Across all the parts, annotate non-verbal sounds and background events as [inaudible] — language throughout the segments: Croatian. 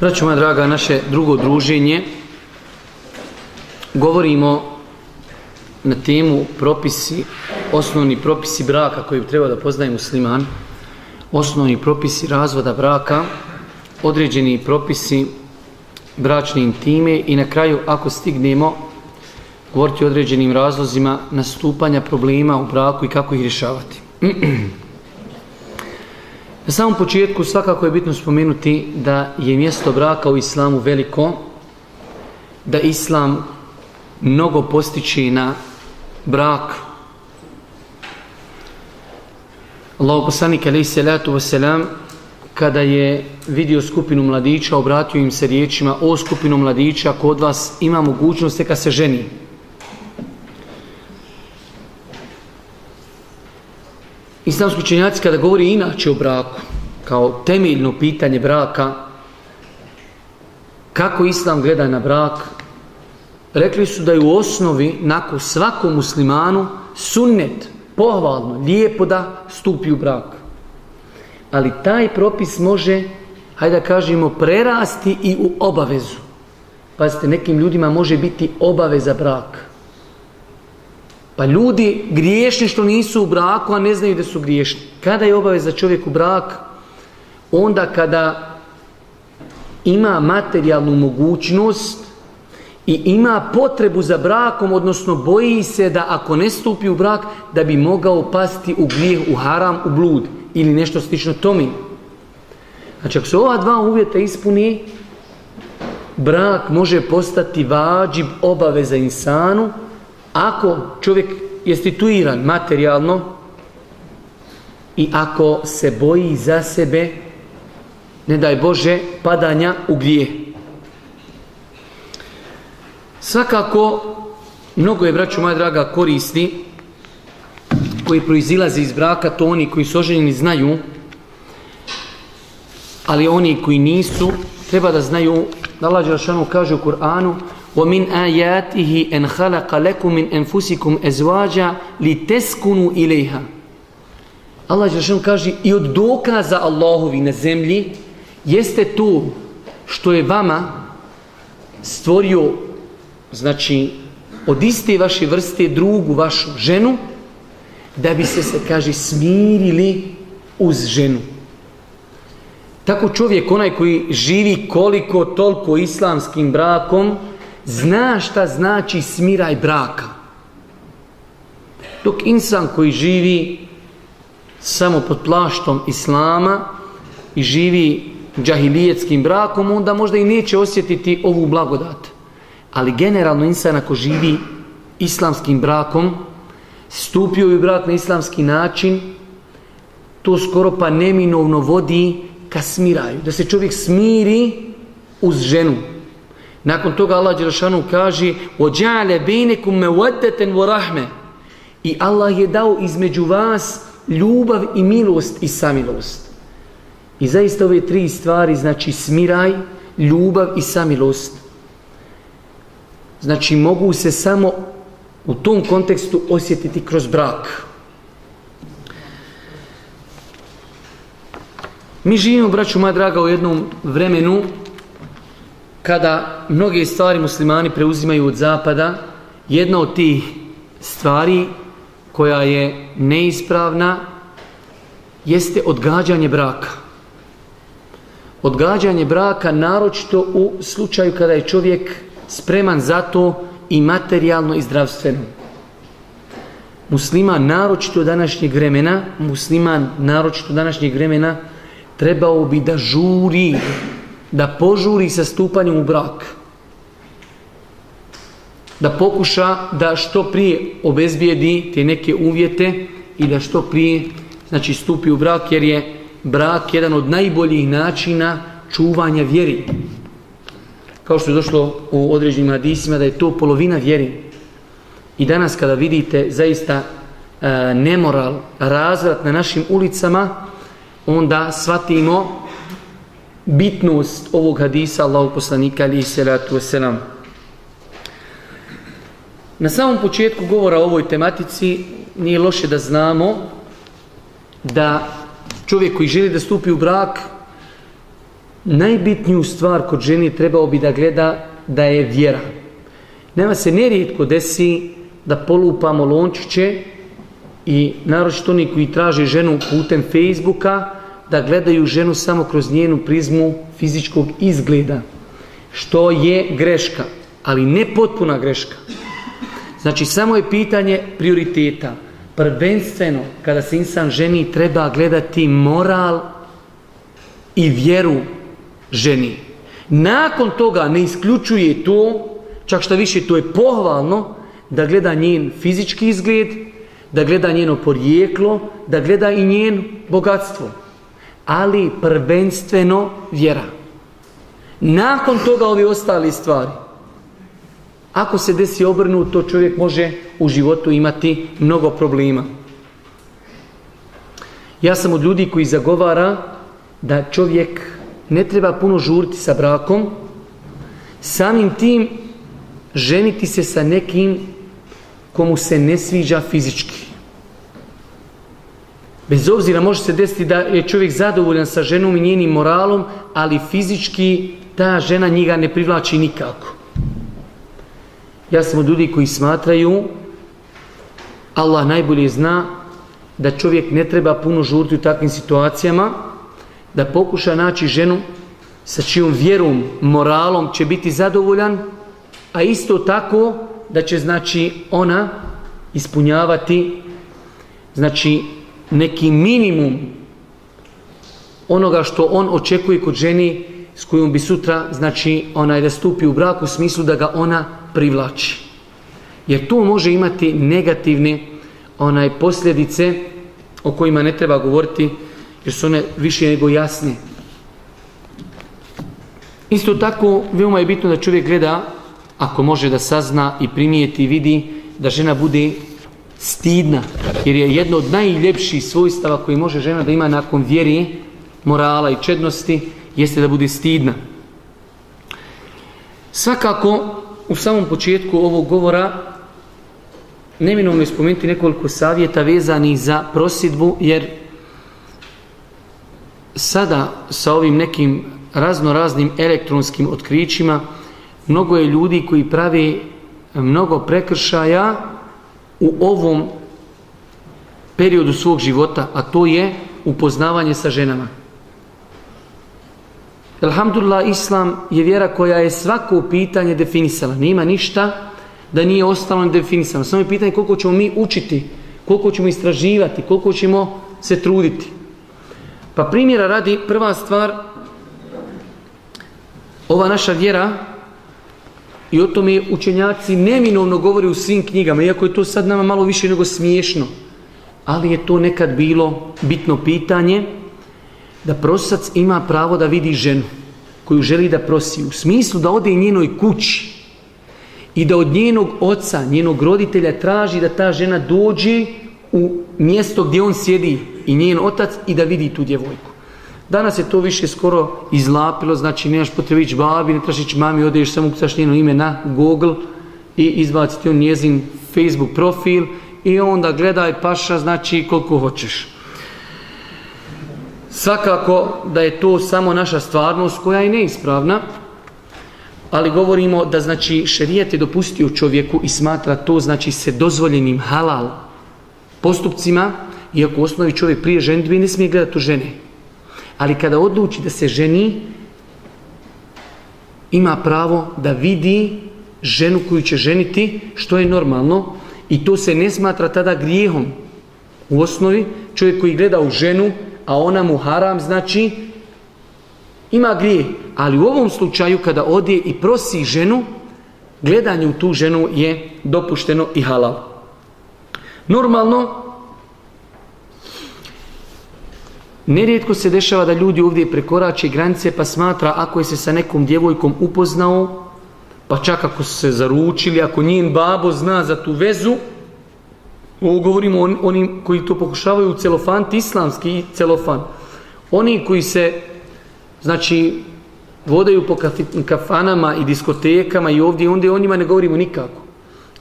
Braćo moja draga, naše drugo druženje govorimo na temu propisi, osnovni propisi braka koji treba da poznaje musliman, osnovni propisi razvoda braka, određeni propisi bračne intime i na kraju ako stignemo govoriti o određenim razlozima nastupanja problema u braku i kako ih rješavati. [clears throat] Na samom početku svakako je bitno spomenuti da je mjesto braka u islamu veliko, da islam mnogo postiče na brak. Allah poslanik alaih salatu wasalam kada je vidio skupinu mladića obratio im se riječima o skupinu mladića kod vas ima mogućnost neka se ženi. Islamski učenjaci kada govori inače o braku, kao temeljno pitanje braka, kako Islam gleda na brak, rekli su da je u osnovi, nakon svakom muslimanu, sunnet, pohvalno, lijepo da stupi u brak. Ali taj propis može, hajde da kažemo, prerasti i u obavezu. Pazite, nekim ljudima može biti obaveza braka. Pa ljudi griješni što nisu u braku, a ne znaju da su griješni. Kada je obaveza čovjek u brak? Onda kada ima materijalnu mogućnost i ima potrebu za brakom, odnosno boji se da ako ne stupi u brak, da bi mogao pasti u grijeh, u haram, u blud ili nešto slično tome. Znači, ako se ova dva uvjeta ispuni, brak može postati vađib obaveza insanu, ako čovjek je situiran materijalno i ako se boji za sebe, ne daj Bože, padanja u grije. Svakako, mnogo je, braću moja draga, koristi koji proizilaze iz braka, to oni koji su oženjeni znaju, ali oni koji nisu, treba da znaju, da Allah Đerašanu kaže u Kur'anu, ومن آياته أن خلق لكم من أنفسكم أزواجا لتسكنوا إليها Allah Đelšan kaže i od dokaza Allahovi na zemlji jeste to što je vama stvorio znači od iste vaše vrste drugu vašu ženu da bi se se kaže smirili uz ženu. Tako čovjek onaj koji živi koliko toliko islamskim brakom zna šta znači smiraj braka. Dok insan koji živi samo pod plaštom islama i živi džahilijetskim brakom, onda možda i neće osjetiti ovu blagodat. Ali generalno insan ako živi islamskim brakom, stupio je brak na islamski način, to skoro pa neminovno vodi ka smiraju. Da se čovjek smiri uz ženu. Nakon toga Allah Đelšanu kaže وَجَعَلَ بَيْنَكُمْ مَوَدَّةً وَرَحْمَ I Allah je dao između vas ljubav i milost i samilost. I zaista ove tri stvari, znači smiraj, ljubav i samilost, znači mogu se samo u tom kontekstu osjetiti kroz brak. Mi živimo, braću moja draga, u jednom vremenu kada mnoge stvari muslimani preuzimaju od zapada, jedna od tih stvari koja je neispravna jeste odgađanje braka. Odgađanje braka naročito u slučaju kada je čovjek spreman za to i materijalno i zdravstveno. Musliman naročito današnjeg vremena, musliman naročito današnjeg vremena trebao bi da žuri da požuri sa stupanjem u brak. Da pokuša da što prije obezbijedi te neke uvjete i da što prije znači, stupi u brak jer je brak jedan od najboljih načina čuvanja vjeri. Kao što je došlo u određenim hadisima da je to polovina vjeri. I danas kada vidite zaista e, nemoral, razvrat na našim ulicama, onda shvatimo bitnost ovog hadisa Allahu poslanika ali salatu wasalam. Na samom početku govora o ovoj tematici nije loše da znamo da čovjek koji želi da stupi u brak najbitniju stvar kod ženi trebao bi da gleda da je vjera. Nema se nerijetko desi da polupamo lončiće i naročito oni koji traže ženu putem Facebooka da gledaju ženu samo kroz njenu prizmu fizičkog izgleda. Što je greška, ali ne potpuna greška. Znači samo je pitanje prioriteta. Prvenstveno kada se insan ženi treba gledati moral i vjeru ženi. Nakon toga ne isključuje to, čak što više to je pohvalno, da gleda njen fizički izgled, da gleda njeno porijeklo, da gleda i njen bogatstvo. Ali prvenstveno vjera. Nakon toga ovi ostali stvari. Ako se desi obrnuto, čovjek može u životu imati mnogo problema. Ja sam od ljudi koji zagovara da čovjek ne treba puno žuriti sa brakom, samim tim ženiti se sa nekim komu se ne sviđa fizički. Bez obzira može se desiti da je čovjek zadovoljan sa ženom i njenim moralom, ali fizički ta žena njega ne privlači nikako. Ja sam od ljudi koji smatraju, Allah najbolje zna da čovjek ne treba puno žuriti u takvim situacijama, da pokuša naći ženu sa čijom vjerom, moralom će biti zadovoljan, a isto tako da će znači ona ispunjavati znači neki minimum onoga što on očekuje kod ženi s kojom bi sutra znači onaj da stupi u brak u smislu da ga ona privlači. Jer to može imati negativne onaj posljedice o kojima ne treba govoriti jer su one više nego jasne. Isto tako, veoma je bitno da čovjek gleda, ako može da sazna i primijeti i vidi, da žena bude stidna. Jer je jedno od najljepših svojstava koji može žena da ima nakon vjeri, morala i čednosti, jeste da bude stidna. Svakako, u samom početku ovog govora, neminovno je spomenuti nekoliko savjeta vezanih za prosidbu, jer sada sa ovim nekim razno raznim elektronskim otkrićima mnogo je ljudi koji pravi mnogo prekršaja u ovom periodu svog života, a to je upoznavanje sa ženama. Alhamdulillah, Islam je vjera koja je svako pitanje definisala. Nima ništa da nije ostalo definisano. Samo je pitanje koliko ćemo mi učiti, koliko ćemo istraživati, koliko ćemo se truditi. Pa primjera radi prva stvar, ova naša vjera i o tome učenjaci neminovno govori u svim knjigama, iako je to sad nama malo više nego smiješno. Ali je to nekad bilo bitno pitanje da prosac ima pravo da vidi ženu koju želi da prosi. U smislu da ode njenoj kući i da od njenog oca, njenog roditelja traži da ta žena dođe u mjesto gdje on sjedi i njen otac i da vidi tu djevojku. Danas je to više skoro izlapilo, znači nemaš potrebe ići babi, ne ići mami, odeš samo ukucaš njeno ime na Google i izbaciti on njezin Facebook profil i onda gledaj paša, znači koliko hoćeš. Svakako da je to samo naša stvarnost koja je neispravna, ali govorimo da znači šerijet je dopustio čovjeku i smatra to znači se dozvoljenim halal postupcima, iako u osnovi čovjek prije ženitbe ne smije gledati u žene. Ali kada odluči da se ženi, ima pravo da vidi ženu koju će ženiti, što je normalno, i to se ne smatra tada grijehom. U osnovi, čovjek koji gleda u ženu, a ona mu haram, znači, ima grijeh. Ali u ovom slučaju, kada odje i prosi ženu, gledanje u tu ženu je dopušteno i halal. Normalno, Nerijetko se dešava da ljudi ovdje prekorače granice pa smatra ako je se sa nekom djevojkom upoznao, pa čak ako su se zaručili, ako njen babo zna za tu vezu, ovo govorimo o onim koji to pokušavaju celofan, islamski celofan. Oni koji se, znači, vodaju po kafanama i diskotekama i ovdje i ondje, o njima ne govorimo nikako.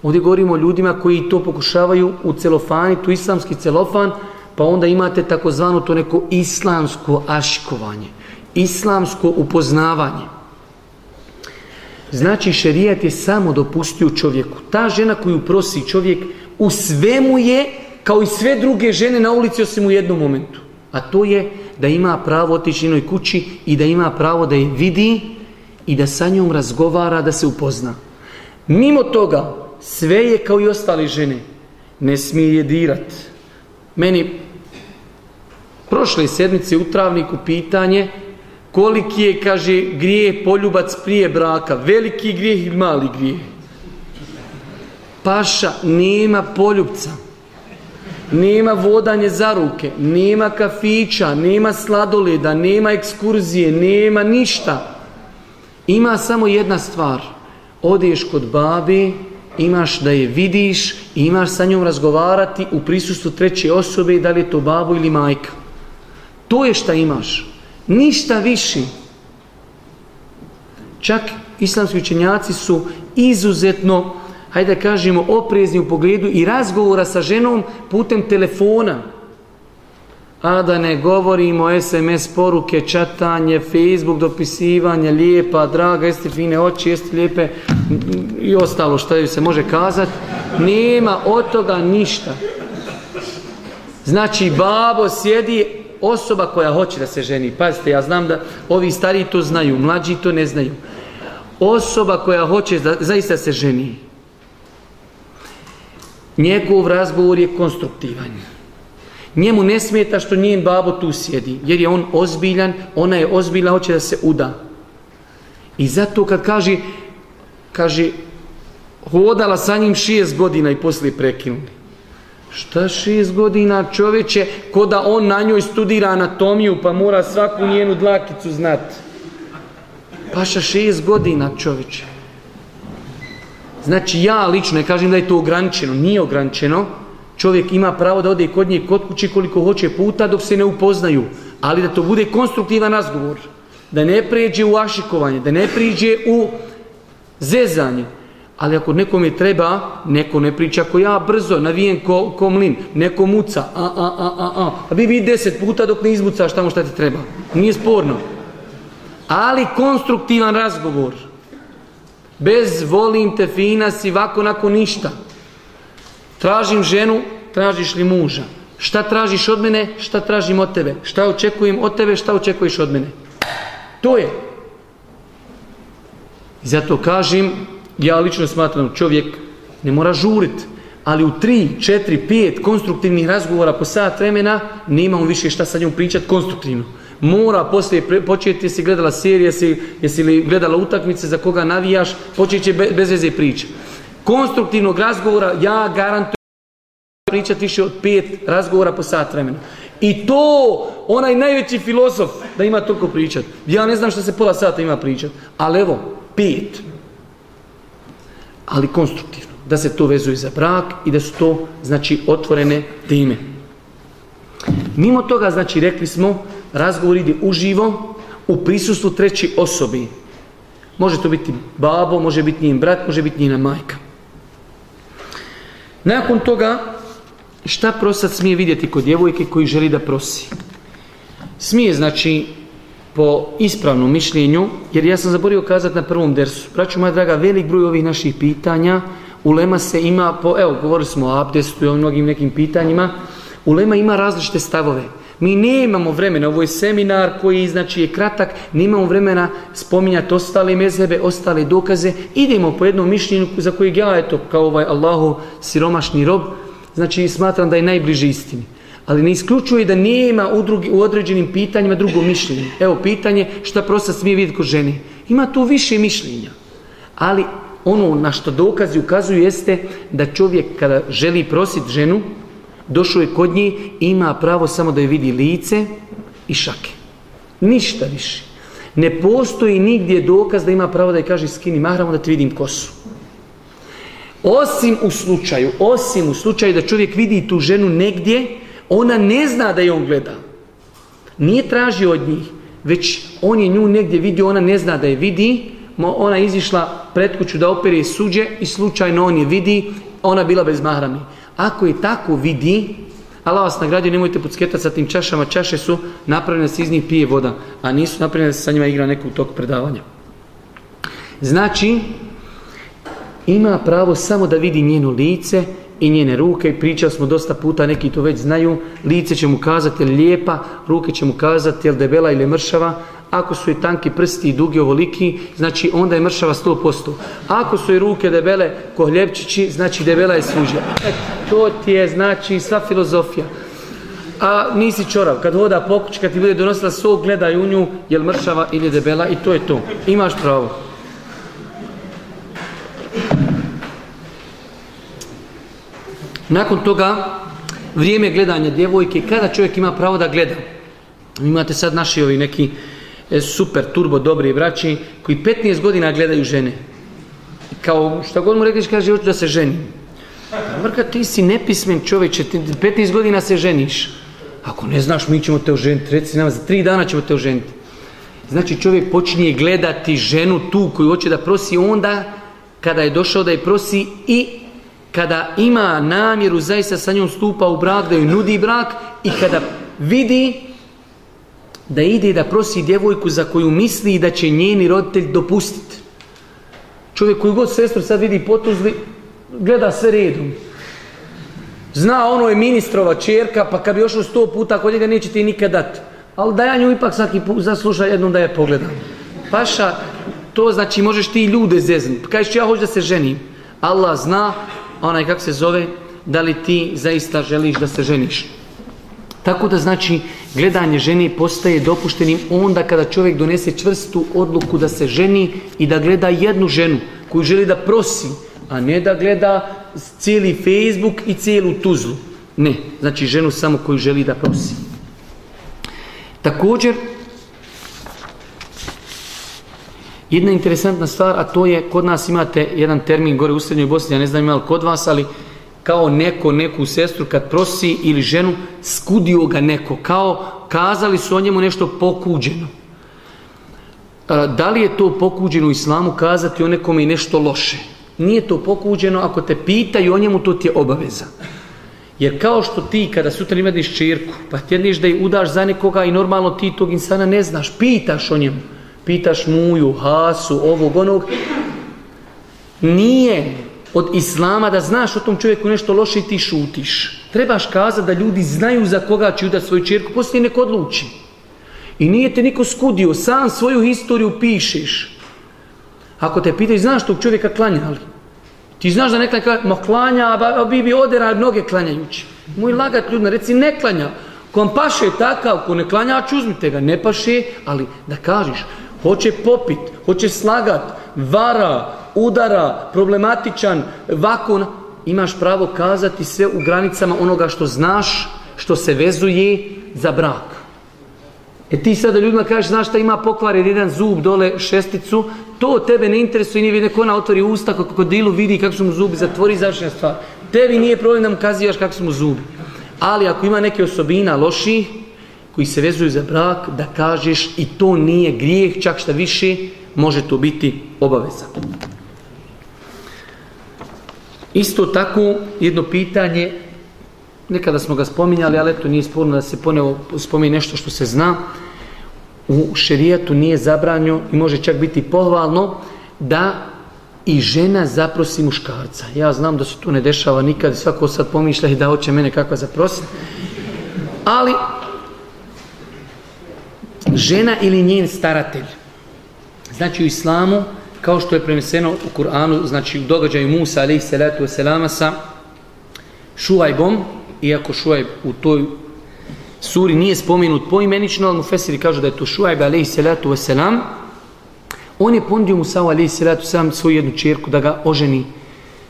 Ovdje govorimo o ljudima koji to pokušavaju u celofani, tu islamski celofan, pa onda imate takozvano to neko islamsko aškovanje. islamsko upoznavanje. Znači šerijat je samo dopustio čovjeku. Ta žena koju prosi čovjek u svemu je kao i sve druge žene na ulici osim u jednom momentu. A to je da ima pravo otići inoj kući i da ima pravo da je vidi i da sa njom razgovara, da se upozna. Mimo toga, sve je kao i ostale žene. Ne smije je dirat. Meni prošle sedmice u travniku pitanje koliki je, kaže, grije poljubac prije braka. Veliki grijeh ili mali grijeh? Paša, nema poljubca. Nema vodanje za ruke, nema kafića, nema sladoleda, nema ekskurzije, nema ništa. Ima samo jedna stvar. Odeš kod babi, imaš da je vidiš, imaš sa njom razgovarati u prisustvu treće osobe, da li je to babo ili majka. To je šta imaš. Ništa viši. Čak islamski učenjaci su izuzetno, hajde da kažemo, oprezni u pogledu i razgovora sa ženom putem telefona. A da ne govorimo SMS poruke, čatanje, Facebook, dopisivanje, lijepa, draga, jeste fine oči, jeste lijepe i ostalo što se može kazati. Nema od toga ništa. Znači, babo sjedi, osoba koja hoće da se ženi. Pazite, ja znam da ovi stariji to znaju, mlađi to ne znaju. Osoba koja hoće da zaista se ženi. Njegov razgovor je konstruktivan. Njemu ne smeta što njen babo tu sjedi, jer je on ozbiljan, ona je ozbiljna, hoće da se uda. I zato kad kaže, kaže, hodala sa njim šest godina i poslije prekinuli. Šta šest godina čovječe, ko da on na njoj studira anatomiju pa mora svaku njenu dlakicu znati. Paša šest godina čovječe. Znači ja lično ne kažem da je to ograničeno, nije ograničeno. Čovjek ima pravo da ode kod nje kod kući koliko hoće puta dok se ne upoznaju. Ali da to bude konstruktivan razgovor. Da ne prijeđe u ašikovanje, da ne prijeđe u zezanje. Ali ako nekome treba, neko ne priča ako ja brzo, navijem ko, ko mlin, neko muca, a, a, a, a, a. A vi vi deset puta dok ne izmucaš tamo šta ti treba. Nije sporno. Ali konstruktivan razgovor. Bez volim te fina si vako nakon ništa. Tražim ženu, tražiš li muža? Šta tražiš od mene, šta tražim od tebe? Šta očekujem od tebe, šta očekuješ od mene? To je. I zato kažem, ja lično smatram čovjek ne mora žurit, ali u tri, četiri, pet konstruktivnih razgovora po sat vremena nema on više šta sa njom pričat konstruktivno. Mora poslije početi, jesi gledala serije, jesi, jesi li gledala utakmice za koga navijaš, počet će bez veze priča. Konstruktivnog razgovora ja garantujem pričati više od pet razgovora po sat vremena. I to, onaj najveći filozof da ima toliko pričat. Ja ne znam što se pola sata ima pričat, ali evo, pet ali konstruktivno. Da se to vezuje za brak i da su to, znači, otvorene teme. Mimo toga, znači, rekli smo, razgovor ide uživo u prisustvu treći osobi. Može to biti babo, može biti njen brat, može biti njena majka. Nakon toga, šta prosat smije vidjeti kod djevojke koji želi da prosi? Smije, znači, po ispravnom mišljenju, jer ja sam zaborio kazati na prvom dersu. Braću moja draga, velik broj ovih naših pitanja, ulema se ima, po, evo, govorili smo o abdestu i o mnogim nekim pitanjima, ulema ima različite stavove. Mi nemamo vremena, ovo je seminar koji znači je kratak, nemamo vremena spominjati ostale mezhebe, ostale dokaze, idemo po jednom mišljenju za kojeg ja, eto, kao ovaj Allahu siromašni rob, znači smatram da je najbliži istini. Ali ne isključuje da nema u, drugi, u određenim pitanjima drugo mišljenje. Evo pitanje šta prosta smije vidjeti kod žene. Ima tu više mišljenja. Ali ono na što dokazi ukazuju jeste da čovjek kada želi prositi ženu, došao je kod nje, ima pravo samo da je vidi lice i šake. Ništa više. Ne postoji nigdje dokaz da ima pravo da je kaže skini mahramo da ti vidim kosu. Osim u slučaju, osim u slučaju da čovjek vidi tu ženu negdje ona ne zna da je on gleda. Nije tražio od njih, već on je nju negdje vidio, ona ne zna da je vidi, ona izišla pred kuću da opere suđe i slučajno on je vidi, ona bila bez mahrami. Ako je tako vidi, Allah vas nagradio, nemojte pucketati sa tim čašama. Čaše su napravljene se iz njih pije voda, a nisu napravljene se sa njima igra nekog tog predavanja. Znači, ima pravo samo da vidi njeno lice i njene ruke. Pričali smo dosta puta, neki to već znaju. Lice će mu kazati je lijepa, ruke će mu kazati li debela ili mršava. Ako su je tanki prsti i dugi ovoliki, znači onda je mršava 100%. Ako su je ruke debele ko hljepčići, znači debela je suđa. E, to ti je znači sva filozofija. A nisi čorav, kad hoda pokuć, kad ti bude donosila sok, gledaj u nju, je li mršava ili debela i to je to. Imaš pravo. Nakon toga, vrijeme gledanja djevojke, kada čovjek ima pravo da gleda? Imate sad naši ovi neki e, super turbo dobri vraći koji 15 godina gledaju žene. Kao šta god mu rekliš kaže hoću da se ženi. Vrka ti si nepismen čovječe, ti 15 godina se ženiš. Ako ne znaš mi ćemo te oženiti, reci nam za 3 dana ćemo te oženiti. Znači čovjek počinje gledati ženu tu koju hoće da prosi onda kada je došao da je prosi i kada ima namjeru zaista sa njom stupa u brak, da joj nudi brak i kada vidi da ide da prosi djevojku za koju misli da će njeni roditelj dopustiti. Čovjek koji god sestru sad vidi potuzli, gleda sve redom. Zna ono je ministrova čerka, pa kad bi ošlo sto puta kod njega neće ti nikad dati. Ali da ja nju ipak svaki put zasluša jednom da je pogledam. Paša, to znači možeš ti ljude zezniti. Kažeš ja hoću da se ženim. Allah zna, onaj kako se zove, da li ti zaista želiš da se ženiš. Tako da znači gledanje žene postaje dopuštenim onda kada čovjek donese čvrstu odluku da se ženi i da gleda jednu ženu koju želi da prosi, a ne da gleda cijeli Facebook i cijelu tuzlu. Ne, znači ženu samo koju želi da prosi. Također, Jedna interesantna stvar, a to je, kod nas imate jedan termin gore u Srednjoj Bosni, ja ne znam ima li kod vas, ali kao neko, neku sestru kad prosi ili ženu, skudio ga neko, kao kazali su o njemu nešto pokuđeno. Da li je to pokuđeno u islamu kazati o nekome i nešto loše? Nije to pokuđeno, ako te pitaju o njemu, to ti je obaveza. Jer kao što ti kada sutra imadiš čirku, pa htjeliš da je udaš za nekoga i normalno ti tog insana ne znaš, pitaš o njemu pitaš muju, hasu, ovog, onog, nije od islama da znaš o tom čovjeku nešto loše i ti šutiš. Trebaš kazati da ljudi znaju za koga će udati svoju čerku, poslije neko odluči. I nije te niko skudio, sam svoju historiju pišeš. Ako te pitaju, znaš tog čovjeka klanjali? Ti znaš da ne klanja, ma klanja, a bi bi odera noge klanjajući. Moj lagat ljudna, reci ne klanja. Ko vam paše takav, ko ne klanja, uzmite ga, ne paše, ali da kažeš, hoće popit, hoće slagat, vara, udara, problematičan, vakon, imaš pravo kazati sve u granicama onoga što znaš, što se vezuje za brak. E ti sada ljudima kažeš, znaš šta ima pokvaren jedan zub dole šesticu, to tebe ne interesuje, nije neko ona otvori usta kako dilu vidi kako su mu zubi, zatvori završena stvar. Tebi nije problem da mu kazivaš kako su mu zubi. Ali ako ima neke osobina loši, koji se vezuju za brak, da kažeš i to nije grijeh, čak šta više, može to biti obaveza. Isto tako, jedno pitanje, nekada smo ga spominjali, ali eto nije sporno da se ponevo spominje nešto što se zna, u šerijatu nije zabranjo i može čak biti pohvalno da i žena zaprosi muškarca. Ja znam da se to ne dešava nikad, svako sad pomišlja i da hoće mene kakva zaprositi. Ali žena ili njen staratelj. Znači u islamu, kao što je preneseno u Kur'anu, znači u događaju Musa alaih salatu wasalama sa Šuajbom, iako Šuajb u toj suri nije spomenut poimenično, ali mu Fesiri kažu da je to Šuajb alaih salatu wasalam, on je pondio Musa alaih salatu wasalam svoju jednu čerku da ga oženi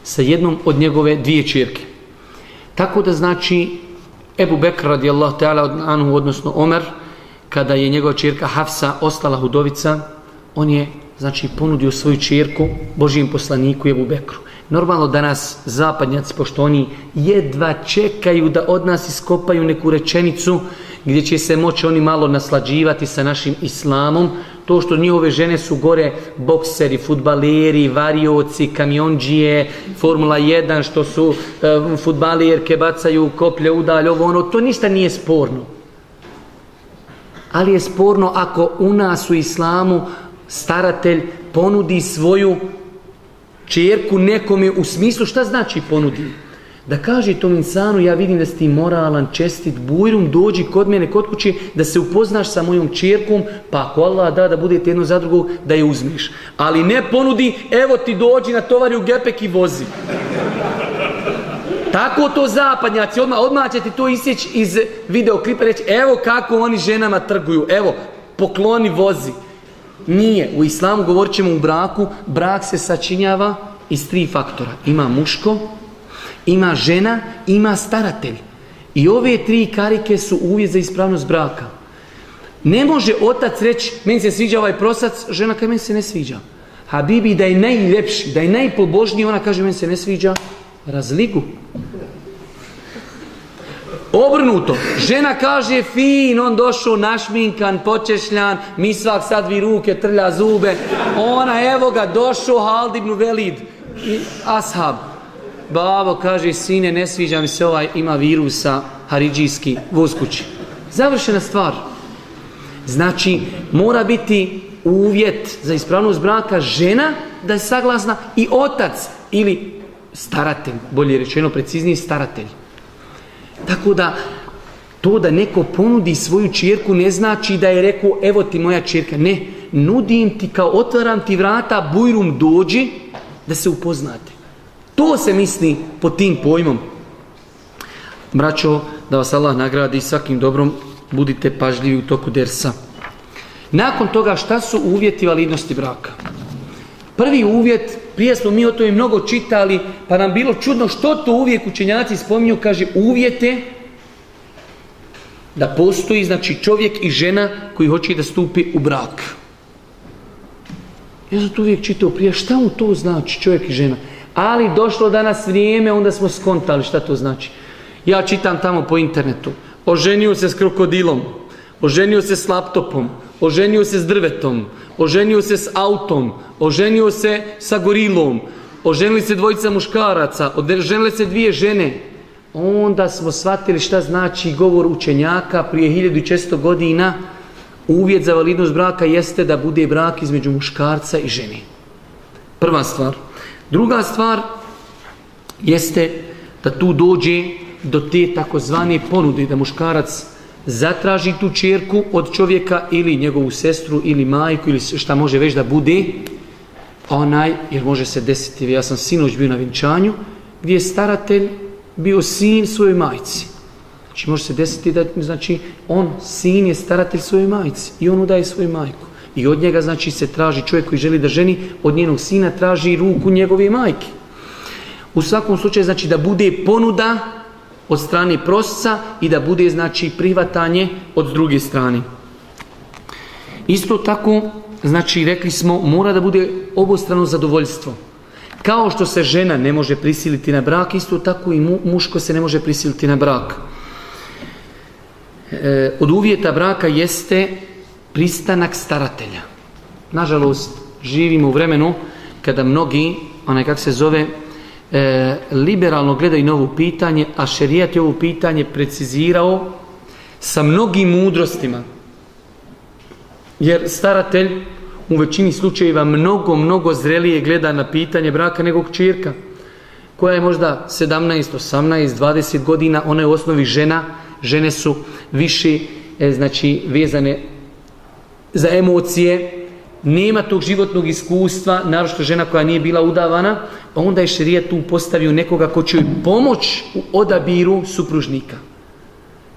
sa jednom od njegove dvije čerke. Tako da znači Ebu Bekr radijallahu ta'ala anhu, odnosno Omer, kada je njegova čirka Hafsa ostala hudovica, on je znači ponudio svoju čirku Božijem poslaniku Ebu Bekru. Normalno danas zapadnjaci, pošto oni jedva čekaju da od nas iskopaju neku rečenicu gdje će se moći oni malo naslađivati sa našim islamom, To što njihove žene su gore bokseri, futbaleri, varioci, kamionđije, Formula 1, što su uh, futbalerke, bacaju koplje udalj, ovo ono, to ništa nije sporno. Ali je sporno ako u nas u islamu staratelj ponudi svoju čerku nekome u smislu šta znači ponudi? Da kaže tom insanu, ja vidim da si ti moralan, čestit, bujrum, dođi kod mene, kod kuće, da se upoznaš sa mojom čerkom, pa ako Allah da, da budete jedno za drugo, da je uzmiš. Ali ne ponudi, evo ti dođi na tovari u gepek i vozi. Tako to zapadnjaci, odmah, odmah će ti to isjeći iz videoklipa reći, evo kako oni ženama trguju, evo, pokloni vozi. Nije, u islamu govorit ćemo u braku, brak se sačinjava iz tri faktora. Ima muško, ima žena, ima staratelj. I ove tri karike su uvjet za ispravnost braka. Ne može otac reći, meni se sviđa ovaj prosac, žena kaže, meni se ne sviđa. Habibi, da je najljepši, da je najpobožniji, ona kaže, meni se ne sviđa, razligu. Obrnuto, žena kaže fin, on došao našminkan, počešljan, mi svak sad vi ruke, trlja zube, ona evo ga došao Haldibnu Velid i ashab. Babo kaže, sine, ne sviđa mi se ovaj, ima virusa, haridžijski, voz kući. Završena stvar. Znači, mora biti uvjet za ispravnost braka žena da je saglasna i otac ili staratelj, bolje rečeno, precizniji staratelj. Tako da, to da neko ponudi svoju čirku ne znači da je rekao, evo ti moja čirka. Ne, nudim ti kao otvaram ti vrata, bujrum dođi da se upoznate. To se misli pod tim pojmom. Braćo, da vas Allah nagradi svakim dobrom, budite pažljivi u toku dersa. Nakon toga, šta su uvjeti validnosti braka? Prvi uvjet, prije smo mi o tome mnogo čitali, pa nam bilo čudno što to uvijek učenjaci spominju, kaže uvjete da postoji znači čovjek i žena koji hoće da stupi u brak. Ja sam to uvijek čitao prije, šta mu to znači čovjek i žena? Ali došlo danas vrijeme, onda smo skontali šta to znači. Ja čitam tamo po internetu. Oženio se s krokodilom, oženio se s laptopom, oženio se s drvetom, oženio se s autom, oženio se sa gorilom, oženili se dvojica muškaraca, oženili se dvije žene. Onda smo shvatili šta znači govor učenjaka prije 1600 godina. Uvjet za validnost braka jeste da bude brak između muškarca i žene. Prva stvar. Druga stvar jeste da tu dođe do te takozvane ponude, da muškarac zatraži tu čerku od čovjeka ili njegovu sestru ili majku ili šta može već da bude onaj, jer može se desiti, ja sam sinoć bio na vinčanju, gdje je staratelj bio sin svojoj majci. Znači može se desiti da, znači, on, sin je staratelj svojoj majci i on udaje svoju majku. I od njega, znači, se traži čovjek koji želi da ženi, od njenog sina traži ruku njegove majke. U svakom slučaju, znači, da bude ponuda od strane prosca i da bude, znači, privatanje od druge strane. Isto tako, znači, rekli smo, mora da bude obostrano zadovoljstvo. Kao što se žena ne može prisiliti na brak, isto tako i muško se ne može prisiliti na brak. E, od uvjeta braka jeste pristanak staratelja. Nažalost, živimo u vremenu kada mnogi, onaj kak se zove, e, liberalno gledaju na ovo pitanje, a šerijat je ovo pitanje precizirao sa mnogim mudrostima. Jer staratelj u većini slučajeva mnogo, mnogo zrelije gleda na pitanje braka nego čirka koja je možda 17, 18, 20 godina, ona je u osnovi žena, žene su više e, znači vezane za emocije, nema tog životnog iskustva, naročito žena koja nije bila udavana, pa onda je šerijat tu postavio nekoga ko će pomoć u odabiru supružnika.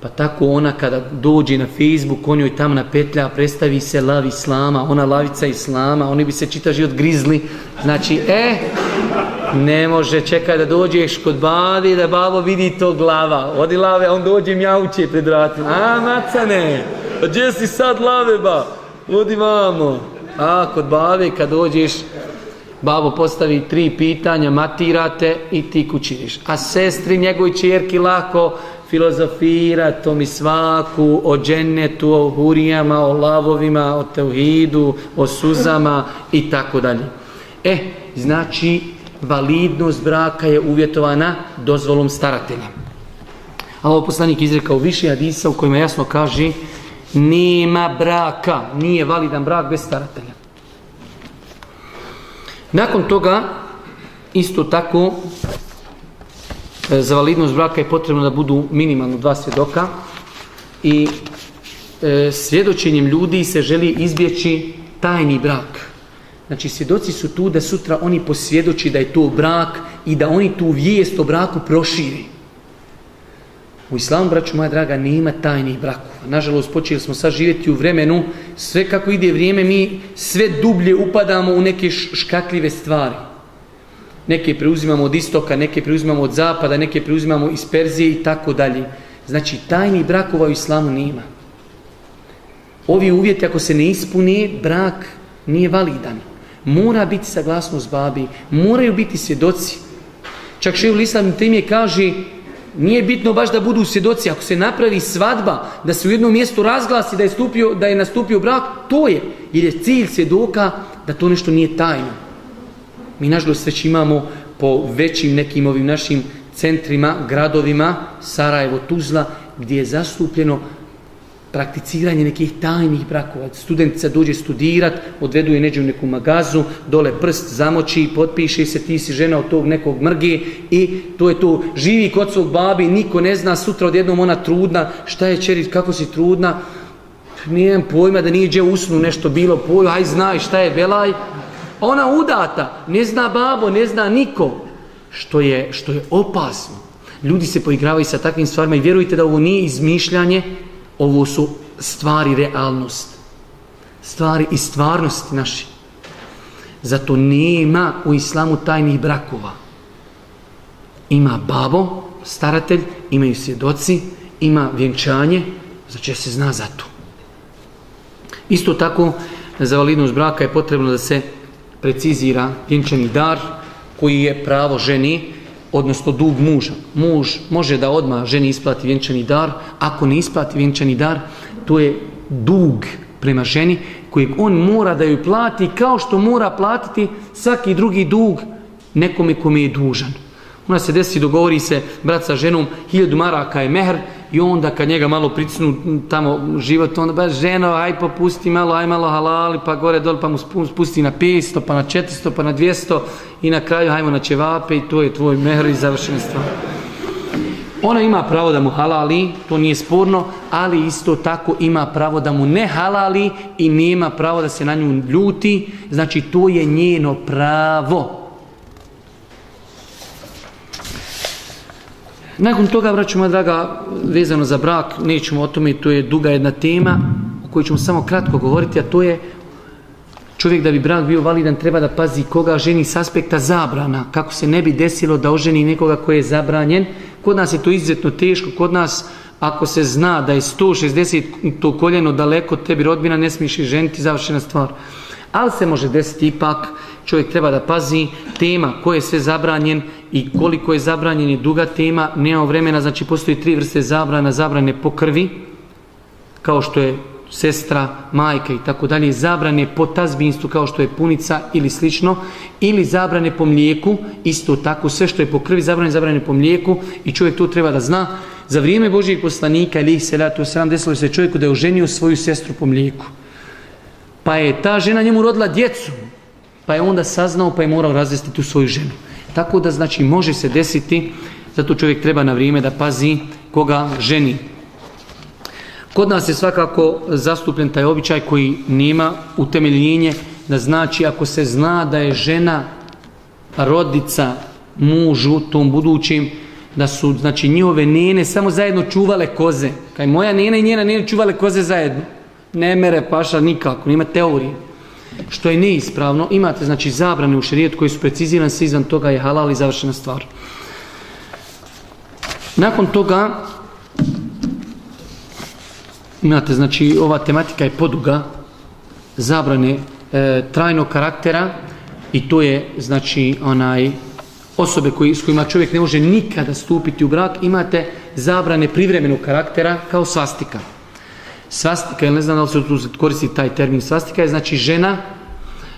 Pa tako ona kada dođe na Facebook, on joj tamo na petlja, predstavi se lav islama, ona lavica islama, oni bi se čita život grizli. Znači, e, ne može, čekaj da dođeš kod babi, da babo vidi to glava. Odi lave, on dođe mjauće pred vratima. A, macane, gdje si sad lave, ba? Odi vamo. A, kod babe kad dođeš, Babo postavi tri pitanja, matirate i ti kućiriš. A sestri njegovoj čerki lako filozofira, to mi svaku, o džennetu, o hurijama, o lavovima, o teuhidu, o suzama i tako dalje. E, znači, validnost braka je uvjetovana dozvolom staratelja. A ovo poslanik izrekao više hadisa u kojima jasno kaže nema braka, nije validan brak bez staratelja. Nakon toga, isto tako, e, za validnost braka je potrebno da budu minimalno dva svjedoka i e, svjedočenjem ljudi se želi izbjeći tajni brak. Znači svjedoci su tu da sutra oni posvjedoči da je to brak i da oni tu vijest o braku proširi. U islamu, braću moja draga, nema tajnih brakova. Nažalost, počeli smo sad živjeti u vremenu, sve kako ide vrijeme, mi sve dublje upadamo u neke škakljive stvari. Neke preuzimamo od istoka, neke preuzimamo od zapada, neke preuzimamo iz Perzije i tako dalje. Znači, tajnih brakova u islamu nema. Ovi uvjeti, ako se ne ispune, brak nije validan. Mora biti saglasnost babi, moraju biti svjedoci. Čak šehu islam tim je kaže, nije bitno baš da budu svjedoci. Ako se napravi svadba, da se u jednom mjestu razglasi da je, stupio, da je nastupio brak, to je. Jer je cilj svjedoka da to nešto nije tajno. Mi nažalost već imamo po većim nekim ovim našim centrima, gradovima, Sarajevo, Tuzla, gdje je zastupljeno prakticiranje nekih tajnih brakova. Studentica dođe studirat, odvedu je neku magazu, dole prst zamoči, potpiše se, ti si žena od tog nekog mrge i to je to. Živi kod svog babi, niko ne zna, sutra odjednom ona trudna, šta je čeri, kako si trudna, nijem pojma da nije gdje usnu nešto bilo, poj, aj znaj šta je belaj. Ona udata, ne zna babo, ne zna niko, što je, što je opasno. Ljudi se poigravaju sa takvim stvarima i vjerujte da ovo nije izmišljanje, ovo su stvari realnost. Stvari i stvarnosti naši. Zato nema u islamu tajnih brakova. Ima babo, staratelj, imaju svjedoci, ima vjenčanje, znači se zna za to. Isto tako, za validnost braka je potrebno da se precizira vjenčani dar koji je pravo ženi, odnosno dug muža. Muž može da odmah ženi isplati vjenčani dar, ako ne isplati vjenčani dar, to je dug prema ženi kojeg on mora da ju plati kao što mora platiti svaki drugi dug nekome kome je dužan. Ona se desi, dogovori se brat sa ženom, hiljadu maraka je mehr i onda kad njega malo pricnu tamo život, onda baš ženo, aj popusti malo, aj malo halali, pa gore dol, pa mu spusti na 500, pa na 400, pa na 200 i na kraju hajmo na ćevape i to je tvoj mehr i završena stvar. Ona ima pravo da mu halali, to nije sporno, ali isto tako ima pravo da mu ne halali i nema pravo da se na nju ljuti, znači to je njeno pravo. Nakon toga, braću moja draga, vezano za brak, nećemo o tome, to je duga jedna tema o kojoj ćemo samo kratko govoriti, a to je čovjek da bi brak bio validan treba da pazi koga ženi s aspekta zabrana, kako se ne bi desilo da oženi nekoga koji je zabranjen. Kod nas je to izuzetno teško, kod nas ako se zna da je 160 to koljeno daleko tebi rodbina, ne smiješ i ženiti, završena stvar. Ali se može desiti ipak, čovjek treba da pazi tema ko je sve zabranjen i koliko je zabranjen je duga tema, nema vremena, znači postoji tri vrste zabrana, zabrane po krvi, kao što je sestra, majka i tako dalje, zabrane po tazbinstvu kao što je punica ili slično, ili zabrane po mlijeku, isto tako sve što je po krvi zabrane, zabrane po mlijeku i čovjek to treba da zna. Za vrijeme Božijeg poslanika, ili ih se desilo se čovjeku da je oženio svoju sestru po mlijeku. Pa je ta žena njemu rodila djecu, pa je onda saznao pa je morao razvesti tu svoju ženu. Tako da znači može se desiti, zato čovjek treba na vrijeme da pazi koga ženi. Kod nas je svakako zastupljen taj običaj koji nema utemeljenje da znači ako se zna da je žena rodica mužu tom budućim da su znači njihove nene samo zajedno čuvale koze. Kaj moja nena i njena nene čuvale koze zajedno. Ne mere paša nikako, nema teorije. Što je neispravno, imate znači zabrane u šerijetu koji su precizirane, se izvan toga je halal i završena stvar. Nakon toga imate znači ova tematika je poduga zabrane e, trajnog karaktera i to je znači onaj osobe koji, s kojima čovjek ne može nikada stupiti u brak, imate zabrane privremenog karaktera kao svastika. Svastika, ne znam da li se tu koristi taj termin svastika, je znači žena,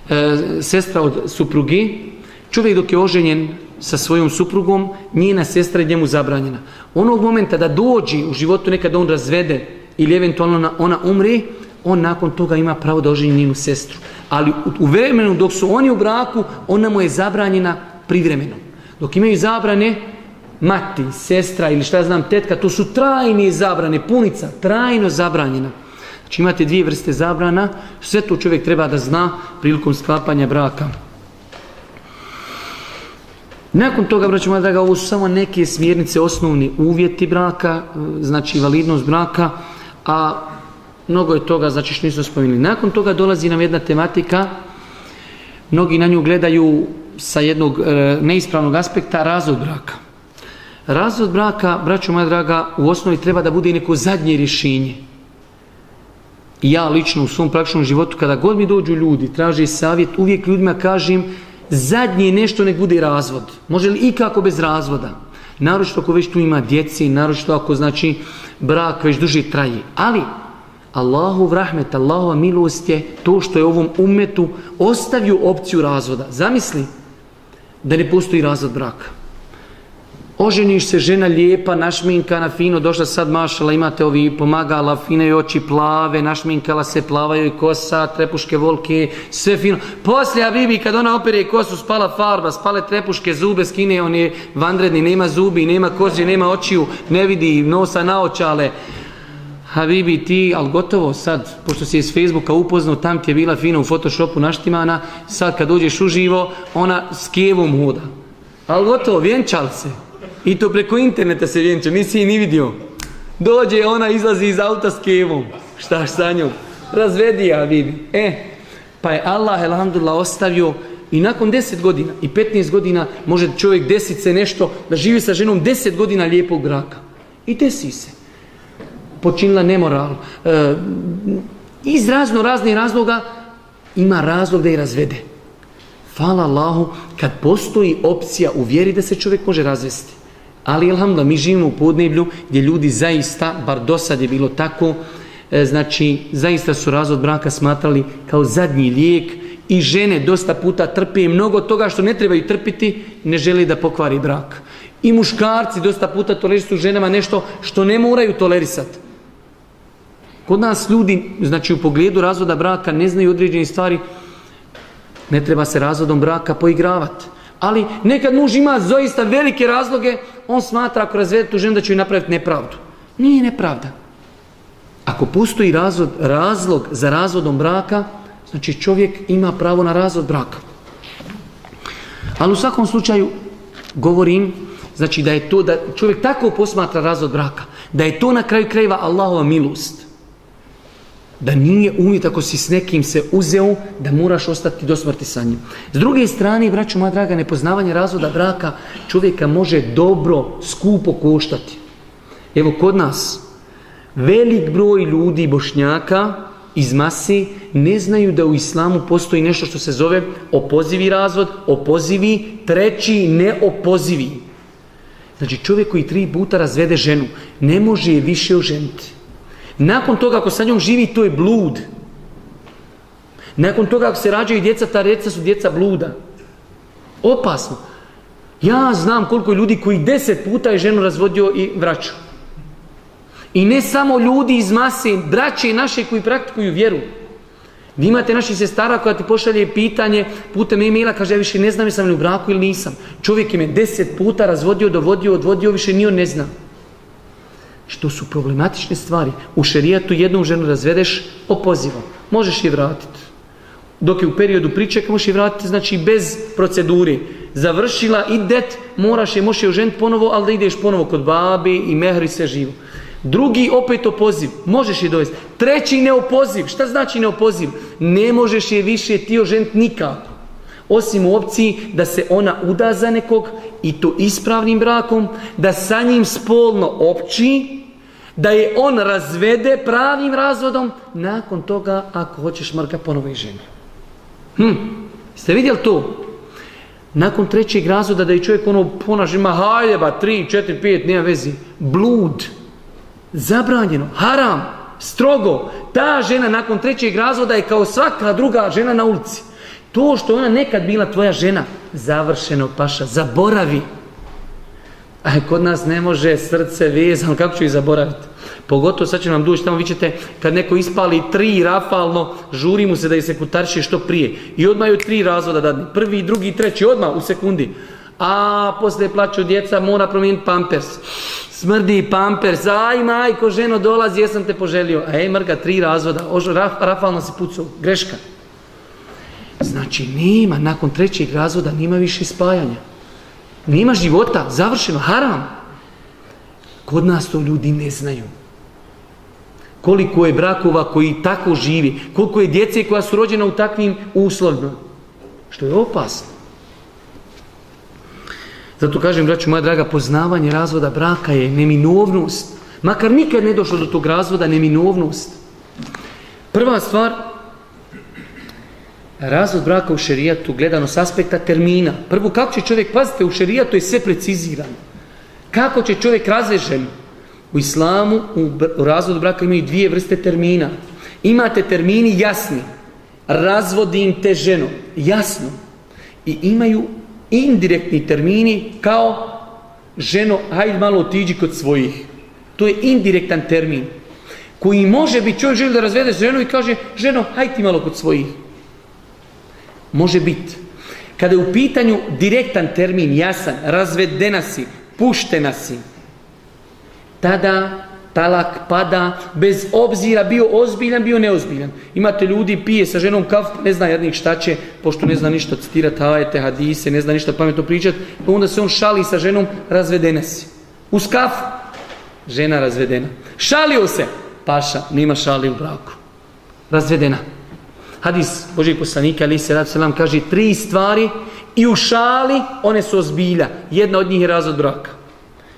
e, sestra od suprugi, čovjek dok je oženjen sa svojom suprugom, njena sestra je njemu zabranjena. Onog momenta da dođi u životu nekada on razvede ili eventualno ona umri, on nakon toga ima pravo da oženi njenu sestru. Ali u vremenu dok su oni u braku, ona mu je zabranjena privremeno. Dok imaju zabrane, mati, sestra ili šta znam, tetka, to su trajne zabrane, punica, trajno zabranjena. Znači imate dvije vrste zabrana, sve to čovjek treba da zna prilikom sklapanja braka. Nakon toga, braću moja draga, ovo su samo neke smjernice, osnovni uvjeti braka, znači validnost braka, a mnogo je toga, znači što nismo spomenuli. Nakon toga dolazi nam jedna tematika, mnogi na nju gledaju sa jednog e, neispravnog aspekta, razvod braka. Razvod braka, braću moja draga, u osnovi treba da bude i neko zadnje rješenje. I ja lično u svom praktičnom životu, kada god mi dođu ljudi, traže savjet, uvijek ljudima kažem, zadnje nešto nek bude razvod. Može li ikako bez razvoda? Naročito ako već tu ima djeci, naročito ako znači brak već duže traje. Ali Allahu rahmet, Allahova milost je to što je ovom umetu ostavio opciju razvoda. Zamisli da ne postoji razvod braka. Oženiš se, žena lijepa, našminkana, fino, došla sad mašala, imate ovi pomagala, fine oči plave, našminkala se, plavaju i kosa, trepuške volke, sve fino. Poslije, a Bibi, kad ona opere kosu, spala farba, spale trepuške, zube, skine, on je vandredni, nema zubi, nema kože, nema očiju, ne vidi, nosa naočale. Habibi ti, ali gotovo sad, pošto si s Facebooka upoznao, tam ti je bila fina u Photoshopu naštimana, sad kad dođeš uživo, ona s kevom hoda. Ali gotovo, vjenčal se. I to preko interneta se vjenča, nisi je ni vidio. Dođe, ona izlazi iz auta s kevom. Šta sa njom? Razvedi ja, Habibi. E, pa je Allah, alhamdulillah, ostavio i nakon 10 godina i 15 godina može čovjek desiti se nešto, da živi sa ženom 10 godina lijepog braka. I desi se počinila nemoral. E, iz razno raznih razloga ima razlog da je razvede. Hvala Allahu kad postoji opcija u vjeri da se čovjek može razvesti. Ali alhamdulillah mi živimo u podneblju gdje ljudi zaista, bar do sad je bilo tako, e, znači zaista su razvod braka smatrali kao zadnji lijek i žene dosta puta trpe mnogo toga što ne trebaju trpiti, ne želi da pokvari brak. I muškarci dosta puta tolerisuju ženama nešto što ne moraju tolerisati. Kod nas ljudi, znači u pogledu razvoda braka ne znaju određene stvari, ne treba se razvodom braka poigravati. Ali nekad muž ima zaista velike razloge, on smatra ako razvede tu ženu da će joj napraviti nepravdu. Nije nepravda. Ako postoji razvod, razlog za razvodom braka, znači čovjek ima pravo na razvod braka. Ali u svakom slučaju govorim, znači da je to, da čovjek tako posmatra razvod braka, da je to na kraju krajeva Allahova milost da nije uvjet ako si s nekim se uzeo da moraš ostati do smrti sa njim. S druge strane, braću moja draga, nepoznavanje razvoda braka čovjeka može dobro, skupo koštati. Evo kod nas, velik broj ljudi bošnjaka iz masi ne znaju da u islamu postoji nešto što se zove opozivi razvod, opozivi, treći neopozivi. Znači čovjek koji tri puta razvede ženu, ne može je više oženiti. Nakon toga ako sa njom živi, to je blud. Nakon toga ako se rađaju djeca, ta djeca su djeca bluda. Opasno. Ja znam koliko je ljudi koji deset puta je ženu razvodio i vraću. I ne samo ljudi iz mase, braće naše koji praktikuju vjeru. Vi imate naših sestara koja ti pošalje pitanje putem e-maila, kaže ja više ne znam jesam li u braku ili nisam. Čovjek je me deset puta razvodio, dovodio, odvodio, više nije on ne zna što su problematične stvari. U šerijatu jednu ženu razvedeš opozivom. Možeš je vratiti. Dok je u periodu pričeka možeš je vratiti znači bez proceduri. Završila i det, moraš je, možeš je oženiti ponovo, ali da ideš ponovo kod babi i mehri se živo. Drugi opet opoziv, možeš je dovesti. Treći neopoziv, šta znači neopoziv? Ne možeš je više ti oženiti nikako. Osim u opciji da se ona uda za nekog i to ispravnim brakom, da sa njim spolno opći, da je on razvede pravim razvodom, nakon toga ako hoćeš mrka ponovo i ženi. Hm, ste vidjeli to? Nakon trećeg razvoda da je čovjek ono ponaš ima hajde ba, tri, četiri, pet, nema vezi. Blud. Zabranjeno. Haram. Strogo. Ta žena nakon trećeg razvoda je kao svaka druga žena na ulici. To što ona nekad bila tvoja žena, završeno paša, zaboravi. A kod nas ne može srce vezano, kako ću ih zaboraviti? Pogotovo sad će nam doći tamo, vi ćete, kad neko ispali tri rafalno, žuri mu se da je se kutarši što prije. I odmah ju tri razvoda dadni. Prvi, drugi, treći, odmah u sekundi. A poslije plaću djeca, mora promijeniti pampers. Smrdi pampers, aj majko, ženo dolazi, jesam te poželio. A ej mrga, tri razvoda, rafalno se pucao, greška. Znači, nema, nakon trećeg razvoda, nema više spajanja. Nema života, završeno, haram. Kod nas to ljudi ne znaju. Koliko je brakova koji tako živi, koliko je djece koja su rođena u takvim uslovima. Što je opasno. Zato kažem, braću moja draga, poznavanje razvoda braka je neminovnost. Makar nikad ne došlo do tog razvoda, neminovnost. Prva stvar, razvod braka u šerijatu gledano s aspekta termina. Prvo, kako će čovjek, pazite, u šerijatu je sve precizirano. Kako će čovjek razrežen u islamu, u razvodu braka imaju dvije vrste termina. Imate termini jasni. Razvodim te ženu. Jasno. I imaju indirektni termini kao ženo, hajde malo otiđi kod svojih. To je indirektan termin. Koji može biti, čovjek želi da razvede ženu i kaže, ženo, hajde ti malo kod svojih. Može biti. Kada je u pitanju direktan termin, jasan, razvedena si, puštena si, tada talak pada bez obzira bio ozbiljan, bio neozbiljan. Imate ljudi, pije sa ženom kaf, ne zna jednih šta će, pošto ne zna ništa citirati ajete, hadise, ne zna ništa pametno pričati, pa onda se on šali sa ženom, razvedena si. Uz kaf, žena razvedena. Šalio se, paša, nima šali u braku. Razvedena. Hadis Božih poslanika, ali se selam kaže tri stvari i u šali one su ozbilja. Jedna od njih je razvod braka.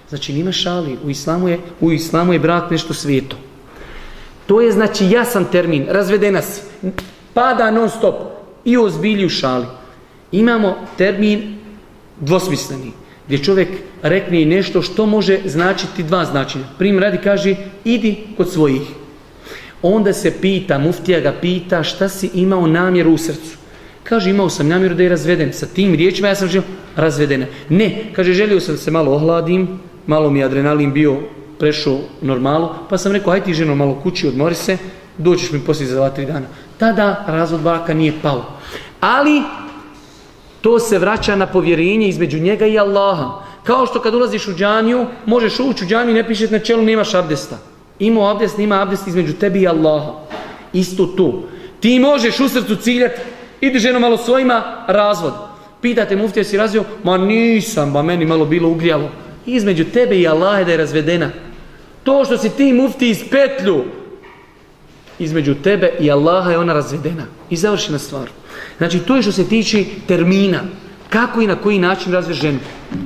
Znači nima šali, u islamu je, u islamu je brak nešto svijeto. To je znači jasan termin, razvedena si, pada non stop i u ozbilju šali. Imamo termin dvosmisleni, gdje čovjek rekne nešto što može značiti dva značenja. Prim radi kaže, idi kod svojih. Onda se pita, muftija ga pita šta si imao namjeru u srcu. Kaže, imao sam namjeru da je razveden. Sa tim riječima ja sam želio razvedena. Ne, kaže, želio sam da se malo ohladim, malo mi je adrenalin bio prešao normalu, pa sam rekao, aj ti ženo malo kući, odmori se, doćiš mi poslije za dva, tri dana. Tada razvod baka nije pao. Ali, to se vraća na povjerenje između njega i Allaha. Kao što kad ulaziš u džaniju, možeš ući u džaniju i ne pišeš na čelu, nemaš abdesta. Imao abdest, nima abdest između tebi i Allaha. Isto tu. Ti možeš u srcu ciljati, idi ženo malo svojima, razvod. Pitate muftija si razvio, ma nisam, ba meni malo bilo ugrijalo između tebe i Allaha da je razvedena. To što si ti mufti iz petlju, između tebe i Allaha je ona razvedena. I završena stvar. Znači, to je što se tiče termina. Kako i na koji način razve ženu.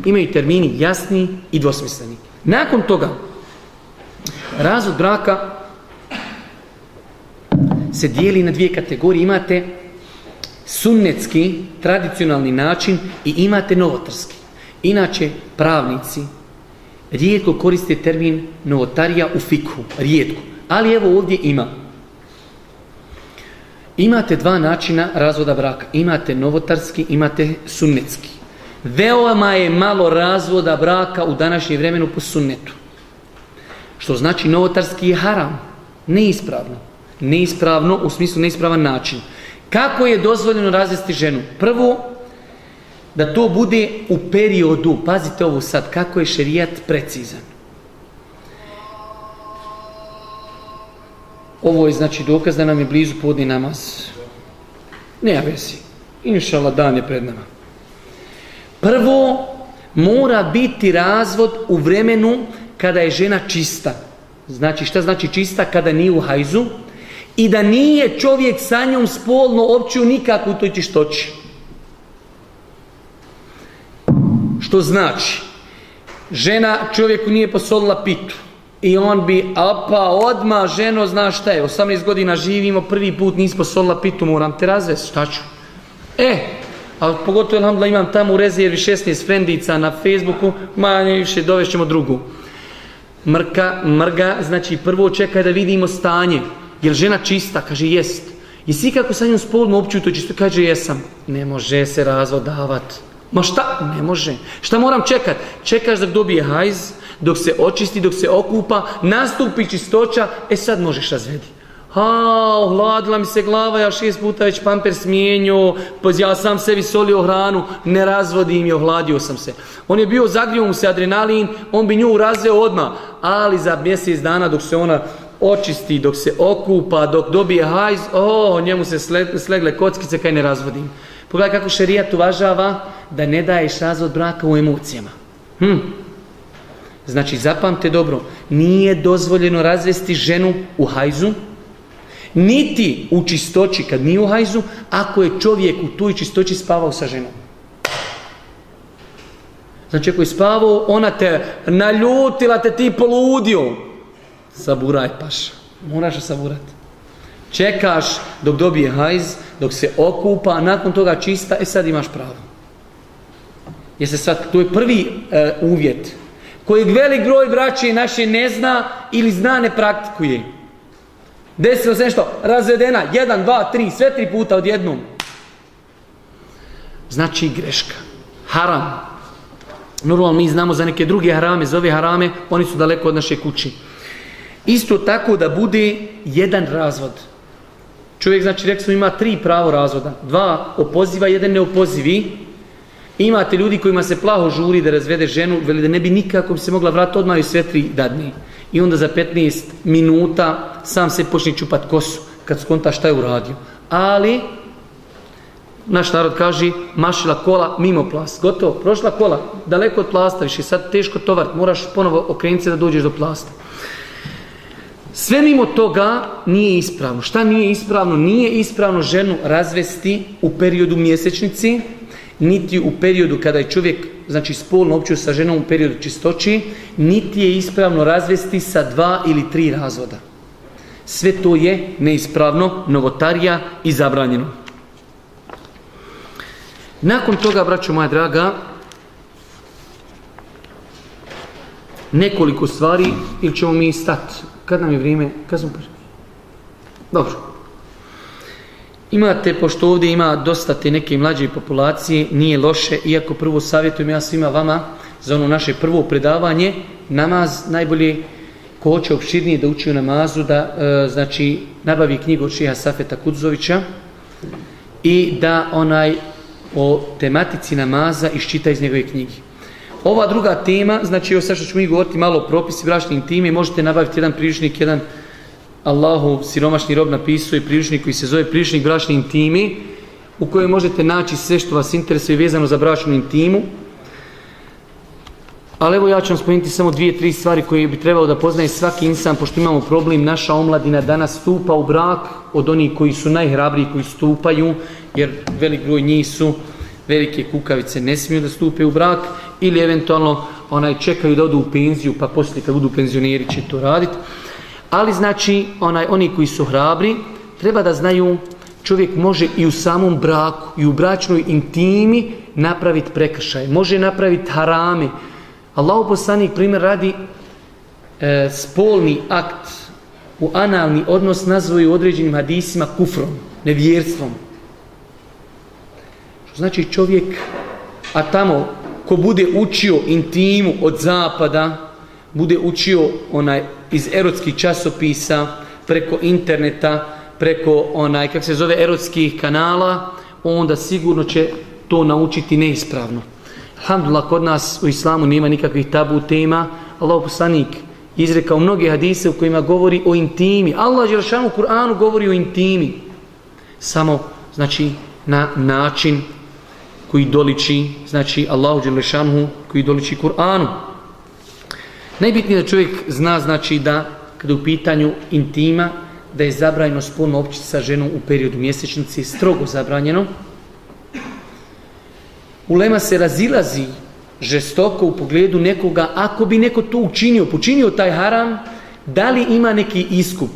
Imaju termini jasni i dvosmisleni. Nakon toga, razvod braka se dijeli na dvije kategorije. Imate sunnetski, tradicionalni način i imate novotarski. Inače, pravnici rijetko koriste termin novotarija u fikhu, rijetko. Ali evo ovdje ima. Imate dva načina razvoda braka. Imate novotarski, imate sunnetski. Veoma je malo razvoda braka u današnjem vremenu po sunnetu. Što znači novotarski je haram. Neispravno. Neispravno u smislu neispravan način. Kako je dozvoljeno razvesti ženu? Prvo, da to bude u periodu, pazite ovo sad, kako je šerijat precizan. Ovo je znači dokaz da nam je blizu podni namaz. Ne vezi. Inšala dan je pred nama. Prvo, mora biti razvod u vremenu kada je žena čista. Znači, šta znači čista? Kada nije u hajzu i da nije čovjek sa njom spolno opću nikako u toj čistoći. Što znači, žena čovjeku nije posolila pitu i on bi, apa, odma ženo, znaš šta je, 18 godina živimo, prvi put nisi posolila pitu, moram te razvesti, šta ću? E, A pogotovo, alhamdulillah, imam tamo u rezervi 16 frendica na Facebooku, manje više dovešćemo drugu. Mrka, mrga, znači prvo čekaj da vidimo stanje. Jel žena čista? Kaže, jest. I svi kako sa njom spolno opću to čisto? Kaže, jesam. Ne može se razvod davat. Ma šta? Ne može. Šta moram čekat? Čekaš da dobije hajz, dok se očisti, dok se okupa, nastupi čistoća, e sad možeš razvedi. Ha, ohladila mi se glava, ja šest puta već pamper smijenio, pa ja sam sebi solio hranu, ne razvodim i ohladio sam se. On je bio, zagrio mu se adrenalin, on bi nju razveo odmah, ali za mjesec dana dok se ona očisti, dok se okupa, dok dobije hajz, o, njemu se slegle kockice kaj ne razvodim. Pogledaj kako šerijat uvažava da ne daješ razvod braka u emocijama. Hm. Znači, zapamte dobro, nije dozvoljeno razvesti ženu u hajzu, niti u čistoći kad nije u hajzu, ako je čovjek u toj čistoći spavao sa ženom. Znači ako je spavao, ona te naljutila, te ti poludio. Saburaj paš. Moraš saburati. Čekaš dok dobije hajz, dok se okupa, a nakon toga čista, e sad imaš pravo. Jer se sad, to je prvi e, uvjet kojeg velik broj braće naše ne zna ili zna ne praktikuje. Desilo se nešto, razvedena, jedan, dva, tri, sve tri puta odjednom. Znači greška. Haram. Normalno mi znamo za neke druge harame, za ove harame, oni su daleko od naše kući. Isto tako da bude jedan razvod. Čovjek, znači, rekli smo, ima tri pravo razvoda. Dva opoziva, jedan ne opozivi. Imate ljudi kojima se plaho žuri da razvede ženu, veli da ne bi nikako se mogla vratiti odmah i sve tri dadni i onda za 15 minuta sam se počne čupat kosu kad skonta šta je uradio. Ali, naš narod kaže, mašila kola mimo plast. Gotovo, prošla kola, daleko od plasta, više sad teško tovar, moraš ponovo okrenuti se da dođeš do plasta. Sve mimo toga nije ispravno. Šta nije ispravno? Nije ispravno ženu razvesti u periodu mjesečnici, niti u periodu kada je čovjek znači spolno opću sa ženom u periodu čistoći, niti je ispravno razvesti sa dva ili tri razvoda. Sve to je neispravno, novotarija i zabranjeno. Nakon toga, braćo moja draga, nekoliko stvari ili ćemo mi stati. Kad nam je vrijeme? Kad smo Dobro. Imate, pošto ovdje ima dosta te neke mlađe populacije, nije loše, iako prvo savjetujem ja svima vama za ono naše prvo predavanje, namaz najbolje ko hoće opširnije da uči u namazu, da e, znači nabavi knjigu od Šeha Safeta Kudzovića i da onaj o tematici namaza iščita iz njegove knjige. Ova druga tema, znači ovo sad što ćemo mi govoriti malo o propisi bračne intime, možete nabaviti jedan priručnik, jedan Allahu siromašni rob napisao i priručnik koji se zove priručnik bračne intimi u kojoj možete naći sve što vas interesuje vezano za bračnu intimu. Ali evo ja ću vam spomenuti samo dvije, tri stvari koje bi trebalo da poznaje svaki insan, pošto imamo problem, naša omladina danas stupa u brak od onih koji su najhrabriji, koji stupaju, jer velik broj njih su velike kukavice, ne smiju da stupe u brak, ili eventualno onaj čekaju da odu u penziju, pa poslije kad budu penzioneri će to raditi. Ali znači, onaj, oni koji su hrabri, treba da znaju čovjek može i u samom braku i u bračnoj intimi napraviti prekršaj. Može napraviti harame. Allahu poslanik primjer radi e, spolni akt u analni odnos nazvaju određenim hadisima kufrom, nevjerstvom. Što znači čovjek, a tamo ko bude učio intimu od zapada, bude učio onaj iz erotskih časopisa, preko interneta, preko onaj, kak se zove, erotskih kanala, onda sigurno će to naučiti neispravno. Alhamdulillah, kod nas u islamu nema nikakvih tabu tema. Allah poslanik izrekao mnoge hadise u kojima govori o intimi. Allah Đelšanu u Kur'anu govori o intimi. Samo, znači, na način koji doliči, znači Allahu Đelešanu koji doliči Kur'anu. Najbitnije da čovjek zna znači da kada u pitanju intima da je zabranjeno spolno općiti sa ženom u periodu mjesečnici, strogo zabranjeno. Ulema se razilazi žestoko u pogledu nekoga, ako bi neko to učinio, počinio taj haram, da li ima neki iskup?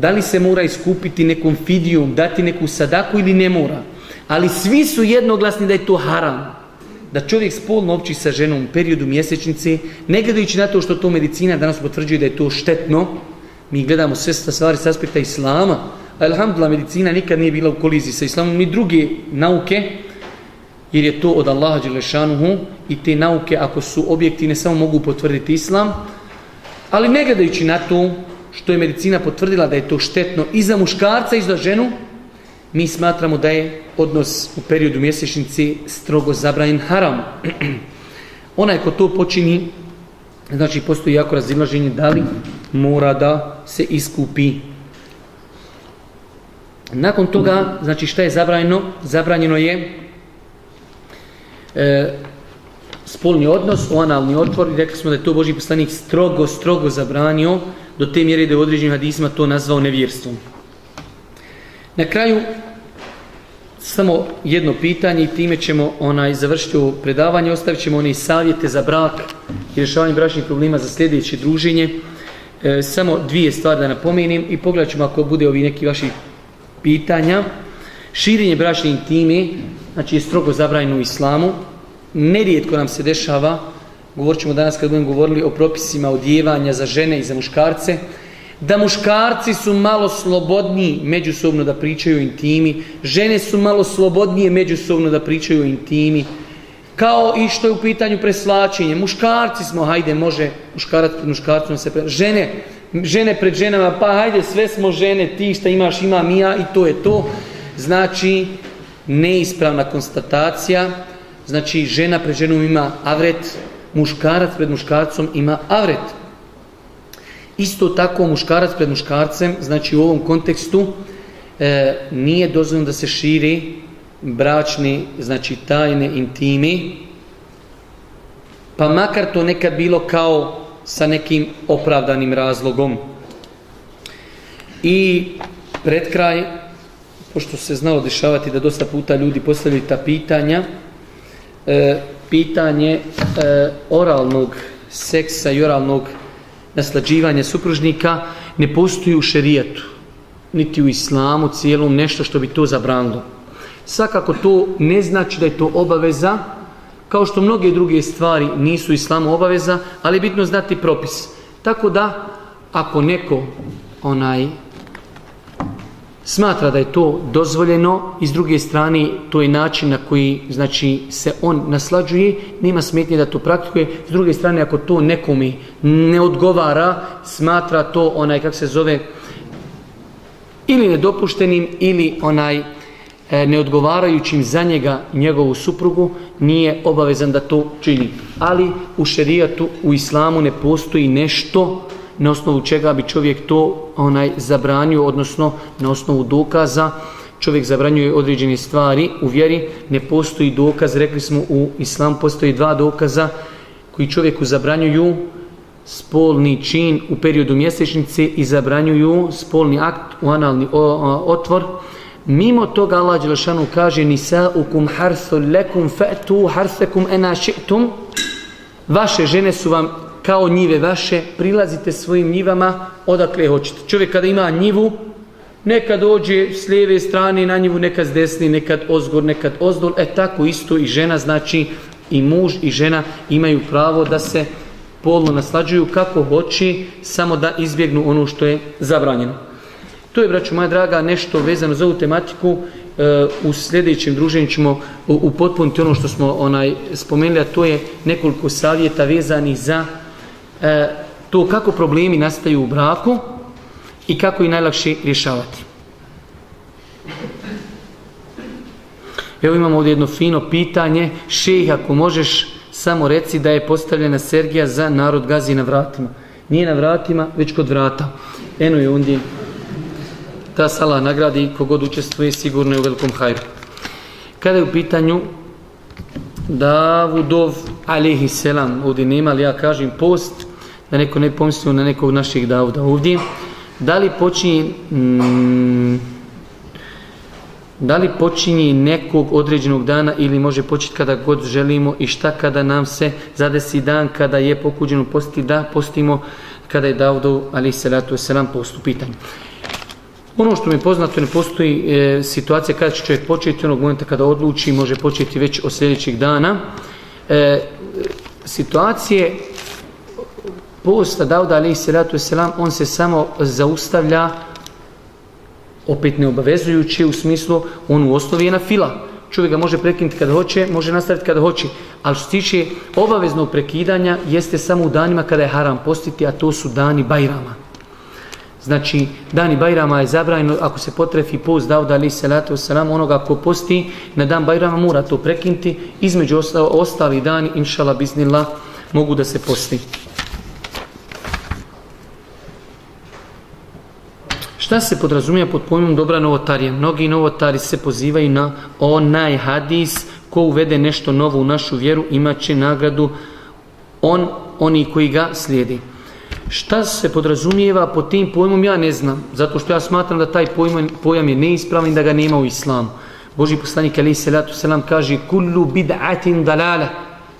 Da li se mora iskupiti nekom fidijom, dati neku sadaku ili ne mora? Ali svi su jednoglasni da je to haram. Da čovjek spolno opći sa ženom u periodu mjesečnice, ne gledajući na to što to medicina danas potvrđuje da je to štetno, mi gledamo sve stvari s aspekta islama, a alhamdulillah medicina nikad nije bila u koliziji sa islamom, ni druge nauke, jer je to od Allaha Đelešanuhu i te nauke ako su objektivne samo mogu potvrditi islam, ali ne gledajući na to što je medicina potvrdila da je to štetno i za muškarca i za ženu, mi smatramo da je odnos u periodu mjesečnici strogo zabranjen haram. [clears throat] Onaj ko to počini, znači postoji jako razilaženje da li mora da se iskupi. Nakon toga, znači šta je zabranjeno? Zabranjeno je e, spolni odnos, analni otvor i rekli smo da je to Boži poslanik strogo, strogo zabranio do te mjere da je u određenim hadisima to nazvao nevjerstvom. Na kraju samo jedno pitanje i time ćemo onaj završiti predavanje. Ostavit ćemo one savjete za brak i rješavanje bračnih problema za sljedeće druženje. E, samo dvije stvari da napomenem i pogledat ćemo ako bude ovi neki vaši pitanja. Širenje bračne intime, znači je strogo zabranjeno u islamu. Nerijetko nam se dešava, govorit ćemo danas kad budemo govorili o propisima odjevanja za žene i za muškarce, da muškarci su malo slobodniji međusobno da pričaju intimi, žene su malo slobodnije međusobno da pričaju o intimi, kao i što je u pitanju preslačenje. Muškarci smo, hajde, može muškarac pred muškarcom se pre... Žene, žene pred ženama, pa hajde, sve smo žene, ti šta imaš, imam i ja i to je to. Znači, neispravna konstatacija, znači žena pred ženom ima avret, muškarac pred muškarcom ima avret. Isto tako muškarac pred muškarcem, znači u ovom kontekstu e, nije dozvoljeno da se širi bračni, znači tajne intimi, pa makar to nekad bilo kao sa nekim opravdanim razlogom. I pred kraj, pošto se znalo dešavati da dosta puta ljudi postavljaju ta pitanja, e, pitanje e, oralnog seksa i oralnog naslađivanja supružnika ne postoji u šerijatu, niti u islamu cijelom nešto što bi to zabranilo. Svakako to ne znači da je to obaveza, kao što mnoge druge stvari nisu islamu obaveza, ali je bitno znati propis. Tako da, ako neko onaj smatra da je to dozvoljeno i s druge strane to je način na koji znači se on naslađuje, nema smetnje da to praktikuje. S druge strane ako to nekome ne odgovara, smatra to onaj kako se zove ili nedopuštenim ili onaj e, neodgovarajućim za njega njegovu suprugu nije obavezan da to čini. Ali u šerijatu, u islamu ne postoji nešto na osnovu čega bi čovjek to onaj zabranio, odnosno na osnovu dokaza čovjek zabranjuje određene stvari u vjeri, ne postoji dokaz, rekli smo u islam postoji dva dokaza koji čovjeku zabranjuju spolni čin u periodu mjesečnice i zabranjuju spolni akt u analni otvor. Mimo toga Allah Đelšanu kaže Nisaukum harsu lekum fe'tu harsekum ena ši'tum Vaše žene su vam kao njive vaše, prilazite svojim njivama odakle hoćete. Čovjek kada ima njivu, nekad dođe s lijeve strane na njivu, nekad s desni, nekad ozgor, nekad ozdol. E tako isto i žena, znači i muž i žena imaju pravo da se polno naslađuju kako hoće, samo da izbjegnu ono što je zabranjeno. To je, braću moja draga, nešto vezano za ovu tematiku. E, u sljedećem druženju ćemo upotpuniti ono što smo onaj spomenuli, a to je nekoliko savjeta vezanih za e, to kako problemi nastaju u braku i kako ih najlakše rješavati. Evo imamo ovdje jedno fino pitanje. Šejh, ako možeš, samo reci da je postavljena Sergija za narod gazi na vratima. Nije na vratima, već kod vrata. Eno je ondje. Ta sala nagradi kogod učestvuje sigurno je u velikom hajru. Kada je u pitanju Davudov alihi selam, ovdje nema, ali ja kažem post, da neko ne pomislio na nekog naših Davuda ovdje. Da li počinje mm, da li počinje nekog određenog dana ili može početi kada god želimo i šta kada nam se zadesi dan kada je pokuđeno postiti da postimo kada je Davudov ali salatu selam postu pitanje. Ono što mi je poznato, ne postoji e, situacija kada će čovjek početi, onog momenta kada odluči, može početi već od sljedećeg dana. E, situacije posta Dauda alaih salatu selam, on se samo zaustavlja opet neobavezujući u smislu on u osnovi je na fila. Čovjek ga može prekinuti kada hoće, može nastaviti kada hoće. Ali što se tiče obaveznog prekidanja jeste samo u danima kada je haram postiti, a to su dani Bajrama. Znači, dani Bajrama je zabranjeno, ako se potrefi post Dauda ali salatu wasalam, onoga ko posti na dan Bajrama mora to prekinuti. Između ostali dani, inšala biznila, mogu da se posti. Šta se podrazumije pod pojmom dobra novotarija? Mnogi novotari se pozivaju na onaj hadis ko uvede nešto novo u našu vjeru imat će nagradu on, oni koji ga slijedi. Šta se podrazumijeva pod tim pojmom ja ne znam, zato što ja smatram da taj pojam, pojam je neispravan i da ga nema u islamu. Boži poslanik ali salatu selam kaže kullu bid'atin dalala.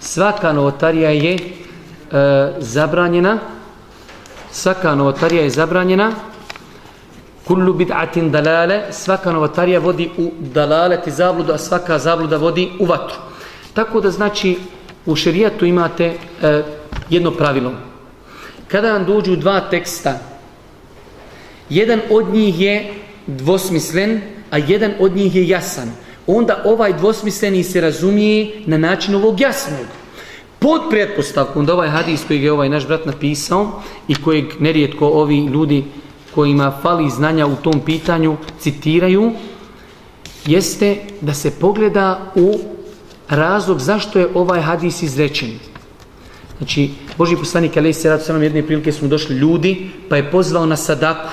Svaka novotarija je e, zabranjena. Svaka novotarija je zabranjena Kullu bid'atin dalale, svaka novotarija vodi u dalaleti zabludu, a svaka zabluda vodi u vatru. Tako da znači u šerijatu imate e, jedno pravilo. Kada vam dođu dva teksta, jedan od njih je dvosmislen, a jedan od njih je jasan. Onda ovaj dvosmisleni se razumije na način ovog jasnog. Pod pretpostavkom da ovaj hadis koji je ovaj naš brat napisao i kojeg nerijetko ovi ljudi kojima fali znanja u tom pitanju citiraju jeste da se pogleda u razlog zašto je ovaj hadis izrečen. Znači, Boži poslanik Ali se rad jedne prilike smo došli ljudi, pa je pozvao na sadaku.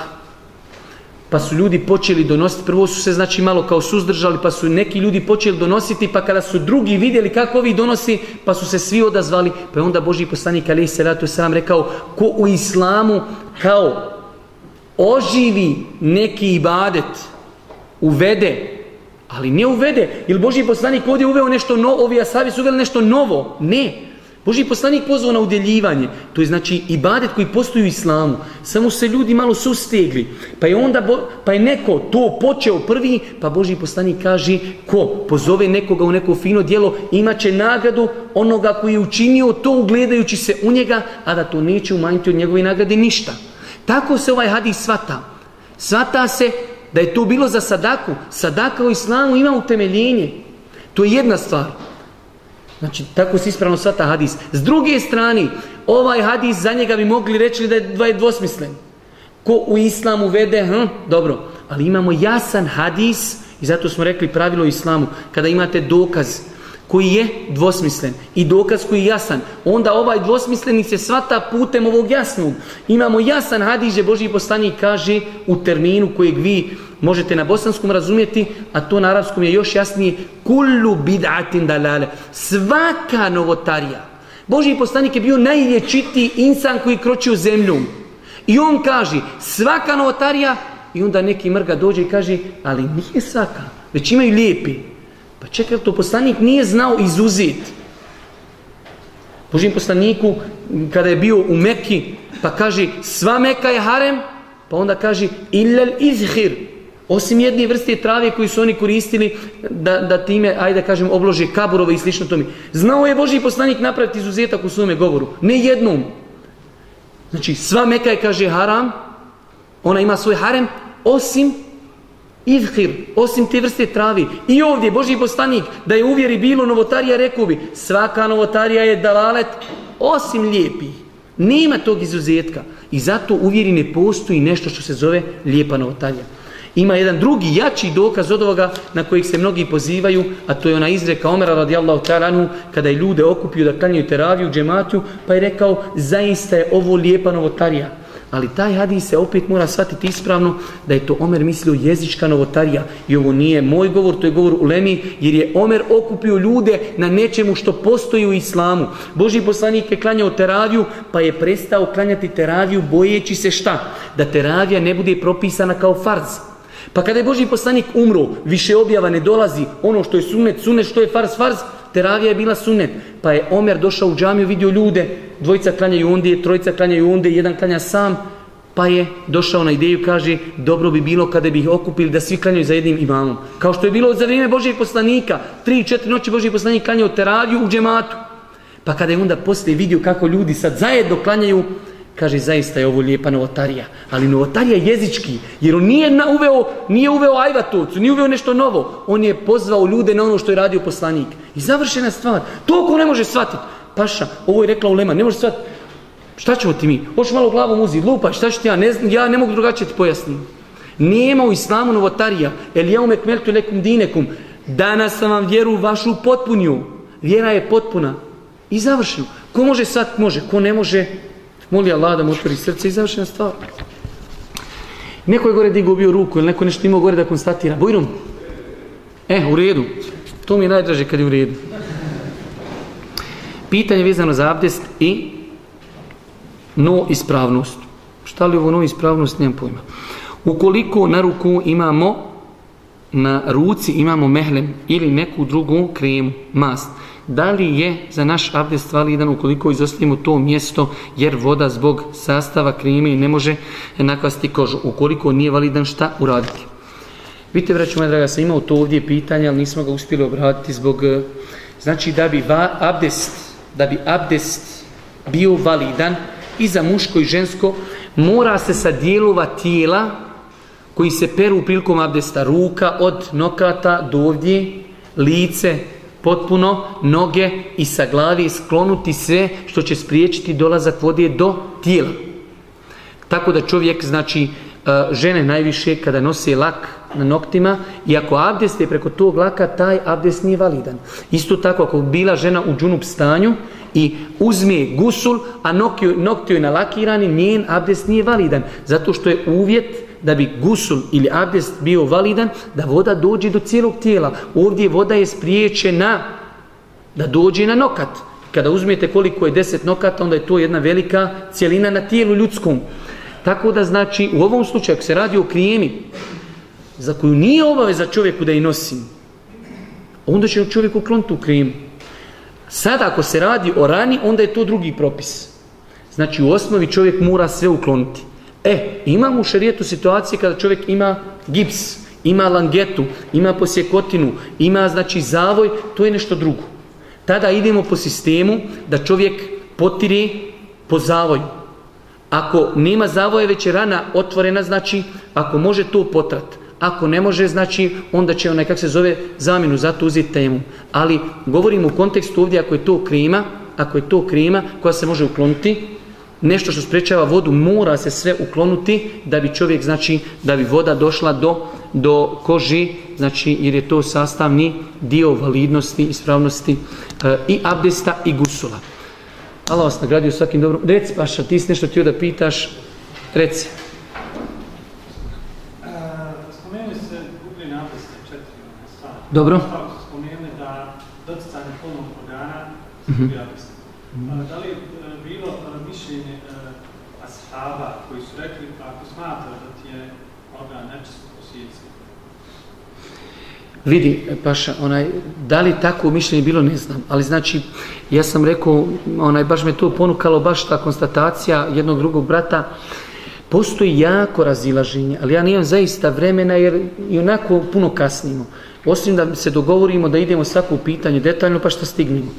Pa su ljudi počeli donositi, prvo su se znači malo kao suzdržali, pa su neki ljudi počeli donositi, pa kada su drugi vidjeli kako ovi donosi, pa su se svi odazvali, pa je onda Boži poslanik Ali se rad sam rekao, ko u islamu kao oživi neki ibadet, uvede, ali ne uvede. Ili Boži poslanik ovdje uveo nešto novo, ovi asavi su uveli nešto novo. Ne. Boži poslanik pozvao na udjeljivanje. To je znači ibadet koji postoji u islamu. Samo se ljudi malo sustegli. Pa je onda, pa je neko to počeo prvi, pa Boži poslanik kaže ko pozove nekoga u neko fino djelo, imat će nagradu onoga koji je učinio to ugledajući se u njega, a da to neće umanjiti od njegove nagrade ništa. Tako se ovaj hadis svata. Svata se da je to bilo za sadaku. Sadaka u islamu ima utemeljenje. To je jedna stvar. Znači, tako se ispravno svata hadis. S druge strane, ovaj hadis za njega bi mogli reći da je dvosmislen. Ko u islamu vede, hm, dobro, ali imamo jasan hadis i zato smo rekli pravilo islamu. Kada imate dokaz koji je dvosmislen i dokaz koji je jasan, onda ovaj dvosmisleni se svata putem ovog jasnog. Imamo jasan hadis gdje Boži poslanik kaže u terminu kojeg vi možete na bosanskom razumjeti, a to na arabskom je još jasnije, kullu bid'atin dalale. Svaka novotarija. Boži poslanik je bio najlječitiji insan koji kroči u zemlju. I on kaže, svaka novotarija, i onda neki mrga dođe i kaže, ali nije svaka, već imaju lijepi. Pa čekaj, to poslanik nije znao izuzeti. Božim poslaniku, kada je bio u Mekki, pa kaže, sva Meka je harem, pa onda kaže, illel izhir, osim jedne vrste trave koju su oni koristili da, da time, ajde kažem, oblože kaburove i slično tome. Znao je Boži poslanik napraviti izuzetak u svome govoru. Ne jednom. Znači, sva Meka je, kaže, haram, ona ima svoj harem, osim Idhir, osim te vrste travi. I ovdje Boži poslanik da je uvjeri bilo novotarija, rekao bi svaka novotarija je dalalet osim lijepih. Nema tog izuzetka. I zato uvjeri ne postoji nešto što se zove lijepa novotarija. Ima jedan drugi jači dokaz od ovoga na kojih se mnogi pozivaju, a to je ona izreka Omera radijallahu ta'ala kada je ljude okupio da klanjaju teraviju, džematiju, pa je rekao zaista je ovo lijepa novotarija. Ali taj hadis se opet mora shvatiti ispravno da je to Omer mislio jezička novotarija. I ovo nije moj govor, to je govor u Lemi, jer je Omer okupio ljude na nečemu što postoji u islamu. Boži poslanik je klanjao teraviju, pa je prestao klanjati teraviju bojeći se šta? Da teravija ne bude propisana kao farz. Pa kada je Boži poslanik umro, više objava ne dolazi, ono što je sunet, sunet, što je farz, farz, teravija je bila sunet. Pa je Omer došao u džamiju, vidio ljude, dvojica klanjaju ondje, trojica klanjaju ondje, jedan klanja sam. Pa je došao na ideju, kaže, dobro bi bilo kada bi ih okupili da svi klanjaju za jednim imamom. Kao što je bilo za vrijeme Božijeg poslanika, tri, četiri noći Božijeg poslanika klanjao teraviju u džematu. Pa kada je onda poslije vidio kako ljudi sad zajedno klanjaju, kaže zaista je ovo lijepa novotarija. Ali novotarija je jezički, jer on nije uveo, nije uveo ajvatovcu, nije uveo nešto novo. On je pozvao ljude na ono što je radio poslanik. I završena stvar. To ne može shvatiti. Paša, ovo je rekla Ulema, ne može shvatiti. Šta ćemo ti mi? Hoćeš malo glavom uzeti, lupa, šta ću ti ja? Ne, ja ne mogu drugačije ti pojasniti. Nema u islamu novotarija. El ja umek meltu lekum dinekum. Danas sam vam vjeru vašu potpunju. Vjera je potpuna. I završeno. Ko može sad, može. Ko ne može, moli Allah da mu otvori srce i završena stvar. Neko je gore digao bio ruku ili neko nešto imao gore da konstatira. Bujrum. E, u redu. To mi je najdraže kad je u redu. Pitanje vezano za abdest i no ispravnost. Šta li ovo no ispravnost, nemam pojma. Ukoliko na ruku imamo, na ruci imamo mehlem ili neku drugu kremu, mast, da li je za naš abdest validan ukoliko izostavimo to mjesto jer voda zbog sastava kreme ne može nakvasti kožu. Ukoliko nije validan šta uraditi? Vidite, vraću moja draga, sam imao to ovdje pitanje, ali nismo ga uspjeli obratiti zbog... Eh, znači, da bi abdest, da bi abdest bio validan i za muško i žensko, mora se sa dijelova tijela koji se peru prilikom abdesta ruka od nokata do ovdje, lice, potpuno noge i sa glavi sklonuti sve što će spriječiti dolazak vode do tijela. Tako da čovjek, znači, e, žene najviše kada nose lak na noktima i ako abdest je preko tog laka, taj abdest nije validan. Isto tako, ako bila žena u džunup stanju i uzme gusul, a nokti joj nalakirani, njen abdest nije validan. Zato što je uvjet da bi gusul ili abdest bio validan, da voda dođe do cijelog tijela. Ovdje voda je spriječena da dođe na nokat. Kada uzmete koliko je deset nokata, onda je to jedna velika cijelina na tijelu ljudskom. Tako da znači u ovom slučaju ako se radi o krijemi za koju nije obaveza čovjeku da je nosi, onda će čovjek ukloniti u krijemu. Sada ako se radi o rani, onda je to drugi propis. Znači u osnovi čovjek mora sve ukloniti. E, imamo u šarijetu situacije kada čovjek ima gips, ima langetu, ima posjekotinu, ima znači zavoj, to je nešto drugo. Tada idemo po sistemu da čovjek potiri po zavoju. Ako nema zavoja, već je rana otvorena, znači ako može to potrat. Ako ne može, znači onda će onaj, kak se zove, zamjenu za to uzeti temu. Ali govorimo u kontekstu ovdje ako je to krima, ako je to krima koja se može ukloniti, nešto što sprečava vodu mora se sve uklonuti da bi čovjek, znači, da bi voda došla do, do koži, znači, jer je to sastavni dio validnosti, ispravnosti e, i abdesta i gusula. Allah vas nagradio svakim dobrom. Reci, Paša, ti si nešto htio da pitaš, reci. E, spomenuli se gubljenje abdesta četiri stvari. Dobro. Spomenuli da doticanje punog organa Mhm. gubi abdest. E, Da li je e, bilo e, mišljenje e, ashaba koji su rekli pa ako smatra da ti je organ nečist posjeci? Vidi, Paša, onaj, da li tako mišljenje bilo, ne znam. Ali znači, ja sam rekao, onaj, baš me to ponukalo, baš ta konstatacija jednog drugog brata, postoji jako razilaženje, ali ja nijem zaista vremena jer i onako puno kasnimo. Osim da se dogovorimo da idemo svako pitanje detaljno pa što stignemo.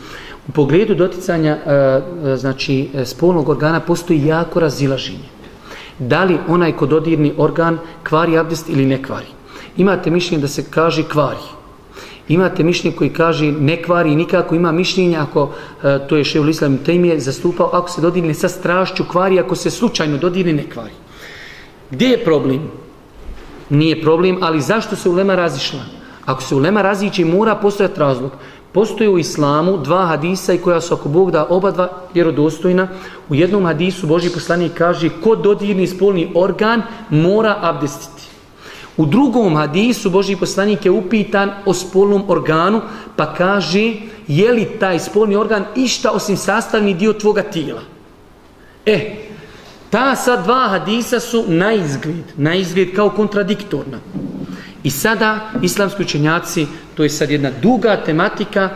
U pogledu doticanja e, e, znači, spolnog organa postoji jako razilaženje. Da li onaj ko dodirni organ kvari abdest ili ne kvari? Imate mišljenje da se kaže kvari. Imate mišljenje koji kaže ne kvari nikako, ima mišljenje ako, e, to je Šeul Islam je zastupao, ako se dodirne sa strašću kvari, ako se slučajno dodirne ne kvari. Gdje je problem? Nije problem, ali zašto se ulema razišla? Ako se ulema razići, mora postojati razlog. Postoje u islamu dva hadisa i koja su ako Bog da oba dva vjerodostojna. U jednom hadisu Boži poslanik kaže ko dodirni spolni organ mora abdestiti. U drugom hadisu Boži poslanik je upitan o spolnom organu pa kaže je li taj spolni organ išta osim sastavni dio tvoga tijela. E, ta sad dva hadisa su na izgled, na izgled kao kontradiktorna. I sada islamski učenjaci, to je sad jedna duga tematika,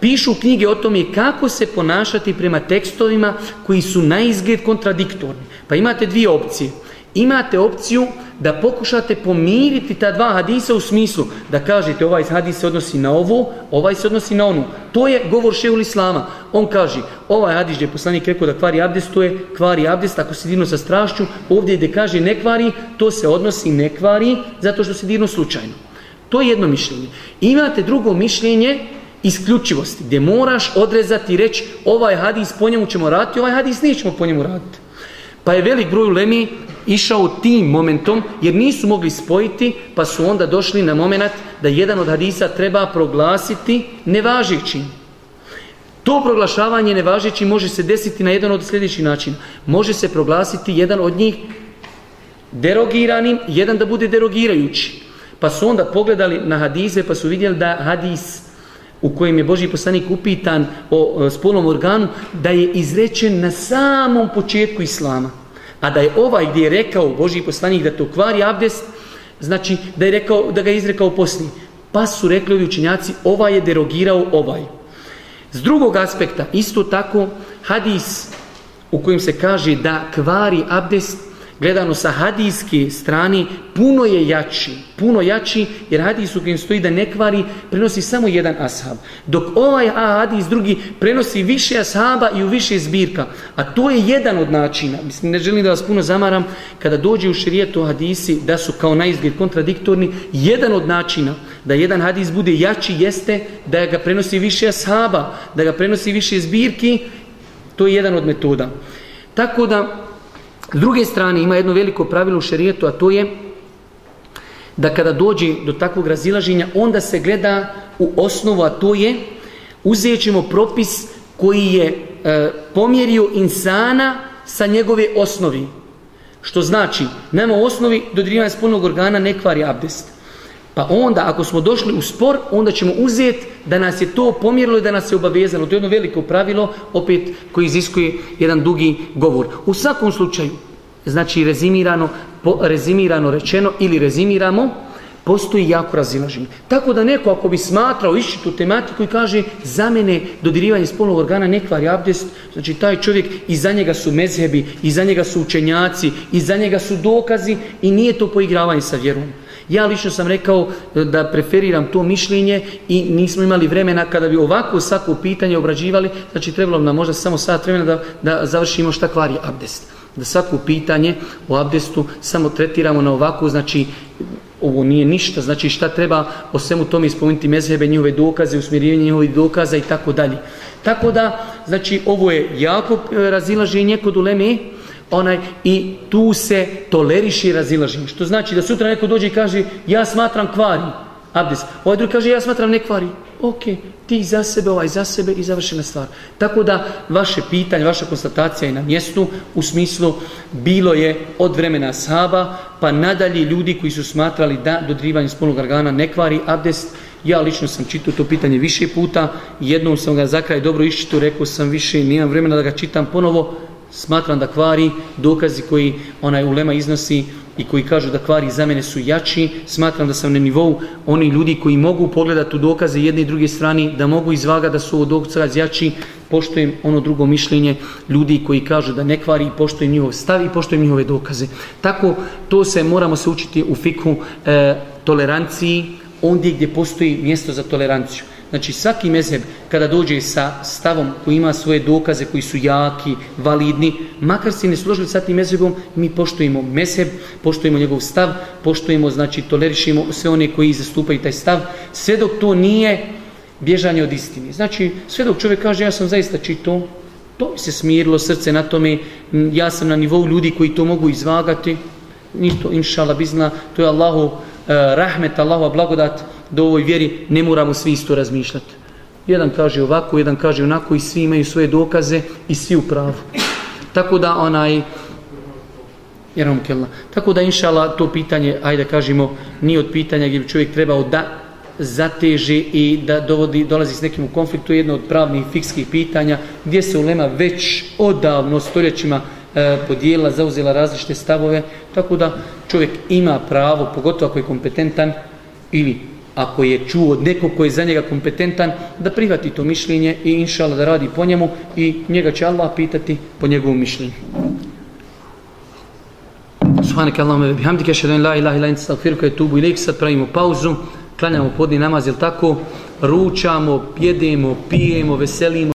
pišu knjige o tome kako se ponašati prema tekstovima koji su na izgled kontradiktorni. Pa imate dvije opcije. Imate opciju da pokušate pomiriti ta dva hadisa u smislu da kažete ovaj hadis se odnosi na ovo, ovaj se odnosi na onu. To je govor šeul islama. On kaže, ovaj hadis gdje je poslanik rekao da kvari abdest, to je kvari abdest ako se dirno sa strašću. Ovdje gdje kaže ne kvari, to se odnosi ne kvari zato što se dirno slučajno. To je jedno mišljenje. Imate drugo mišljenje isključivosti, gdje moraš odrezati i reći ovaj hadis po njemu ćemo raditi, ovaj hadis nećemo po njemu raditi. Pa je velik broj ulemi išao tim momentom jer nisu mogli spojiti pa su onda došli na moment da jedan od hadisa treba proglasiti nevažećim. To proglašavanje nevažećim može se desiti na jedan od sljedećih načina. Može se proglasiti jedan od njih derogiranim, jedan da bude derogirajući. Pa su onda pogledali na hadise pa su vidjeli da hadis u kojem je Boži poslanik upitan o spolnom organu, da je izrečen na samom početku Islama. A da je ovaj gdje je rekao Boži poslanik da to kvari abdest, znači da je rekao, da ga je izrekao poslije. Pa su rekli ovi učenjaci, ovaj je derogirao ovaj. S drugog aspekta, isto tako, hadis u kojem se kaže da kvari abdest, gledano sa hadijske strane, puno je jači. Puno jači jer hadis u kojem stoji da ne kvari prenosi samo jedan ashab. Dok ovaj hadis drugi prenosi više ashaba i u više zbirka. A to je jedan od načina. Mislim, ne želim da vas puno zamaram. Kada dođe u širijetu hadisi da su kao naizgled kontradiktorni, jedan od načina da jedan hadis bude jači jeste da ga prenosi više ashaba, da ga prenosi više zbirki. To je jedan od metoda. Tako da s druge strane ima jedno veliko pravilo u šerijetu, a to je da kada dođe do takvog razilaženja, onda se gleda u osnovu, a to je uzet ćemo propis koji je e, pomjerio insana sa njegove osnovi. Što znači, nema osnovi dodirivanja spolnog organa ne kvari abdest. Pa onda, ako smo došli u spor, onda ćemo uzeti da nas je to pomjerilo i da nas je obavezano. To je jedno veliko pravilo, opet, koji iziskuje jedan dugi govor. U svakom slučaju, znači rezimirano, po, rezimirano rečeno ili rezimiramo, postoji jako razilaženje. Tako da neko ako bi smatrao ići tu tematiku i kaže za mene dodirivanje spolnog organa ne kvari abdest, znači taj čovjek i za njega su mezhebi, i za njega su učenjaci, i za njega su dokazi i nije to poigravanje sa vjerom. Ja lično sam rekao e, da preferiram to mišljenje i nismo imali vremena kada bi ovako svako pitanje obrađivali, znači trebalo nam možda samo sat vremena da, da završimo šta kvari abdest. Da svako pitanje o abdestu samo tretiramo na ovako, znači ovo nije ništa, znači šta treba o svemu tome ispomenuti mezhebe, njihove dokaze, usmjerenje njihovih dokaza i tako dalje. Tako da, znači ovo je jako e, razilaženje kod uleme, onaj i tu se toleriši razilaženje. Što znači da sutra neko dođe i kaže ja smatram kvari abdest. Ovaj drugi kaže ja smatram ne kvari. Ok, ti za sebe, ovaj za sebe i završena stvar. Tako da vaše pitanje, vaša konstatacija je na mjestu u smislu bilo je od vremena saba pa nadalje ljudi koji su smatrali da dodrivanje spolnog organa ne kvari abdest. Ja lično sam čitao to pitanje više puta, jednom sam ga za kraj dobro iščito, rekao sam više, nijem vremena da ga čitam ponovo, smatram da kvari dokazi koji onaj ulema iznosi i koji kažu da kvari za mene su jači, smatram da sam na nivou oni ljudi koji mogu pogledati u dokaze jedne i druge strane, da mogu izvaga da su ovo dokaz jači, poštojem ono drugo mišljenje ljudi koji kažu da ne kvari i poštojem njihov stav i poštojem njihove dokaze. Tako to se moramo se učiti u fiku e, toleranciji, ondje gdje postoji mjesto za toleranciju. Znači svaki mezheb kada dođe sa stavom koji ima svoje dokaze koji su jaki, validni, makar se ne složili sa tim mezhebom, mi poštujemo mezheb, poštujemo njegov stav, poštujemo, znači tolerišemo sve one koji zastupaju taj stav, sve dok to nije bježanje od istine. Znači sve dok čovjek kaže ja sam zaista čito, to mi se smirilo srce na tome, ja sam na nivou ljudi koji to mogu izvagati, ništa, inšala, bizna, to je Allahu uh, rahmet, Allahu blagodat, da u ovoj vjeri ne moramo svi isto razmišljati. Jedan kaže ovako, jedan kaže onako i svi imaju svoje dokaze i svi u pravu. Tako da onaj Tako da inšala to pitanje, ajde kažemo, nije od pitanja gdje bi čovjek trebao da zateže i da dovodi, dolazi s nekim u konfliktu, jedno od pravnih fikskih pitanja, gdje se ulema već odavno stoljećima e, podijela, zauzela različite stavove, tako da čovjek ima pravo, pogotovo ako je kompetentan, ili ako je čuo od nekog koji je za njega kompetentan, da prihvati to mišljenje i inšala da radi po njemu i njega će Allah pitati po njegovom mišljenju. Subhanaka Allahumma bihamdika ashhadu an la ilaha illa anta astaghfiruka wa atubu ilaik. Sad pravimo pauzu, klanjamo podni namaz, jel tako? Ručamo, jedemo, pijemo, veselimo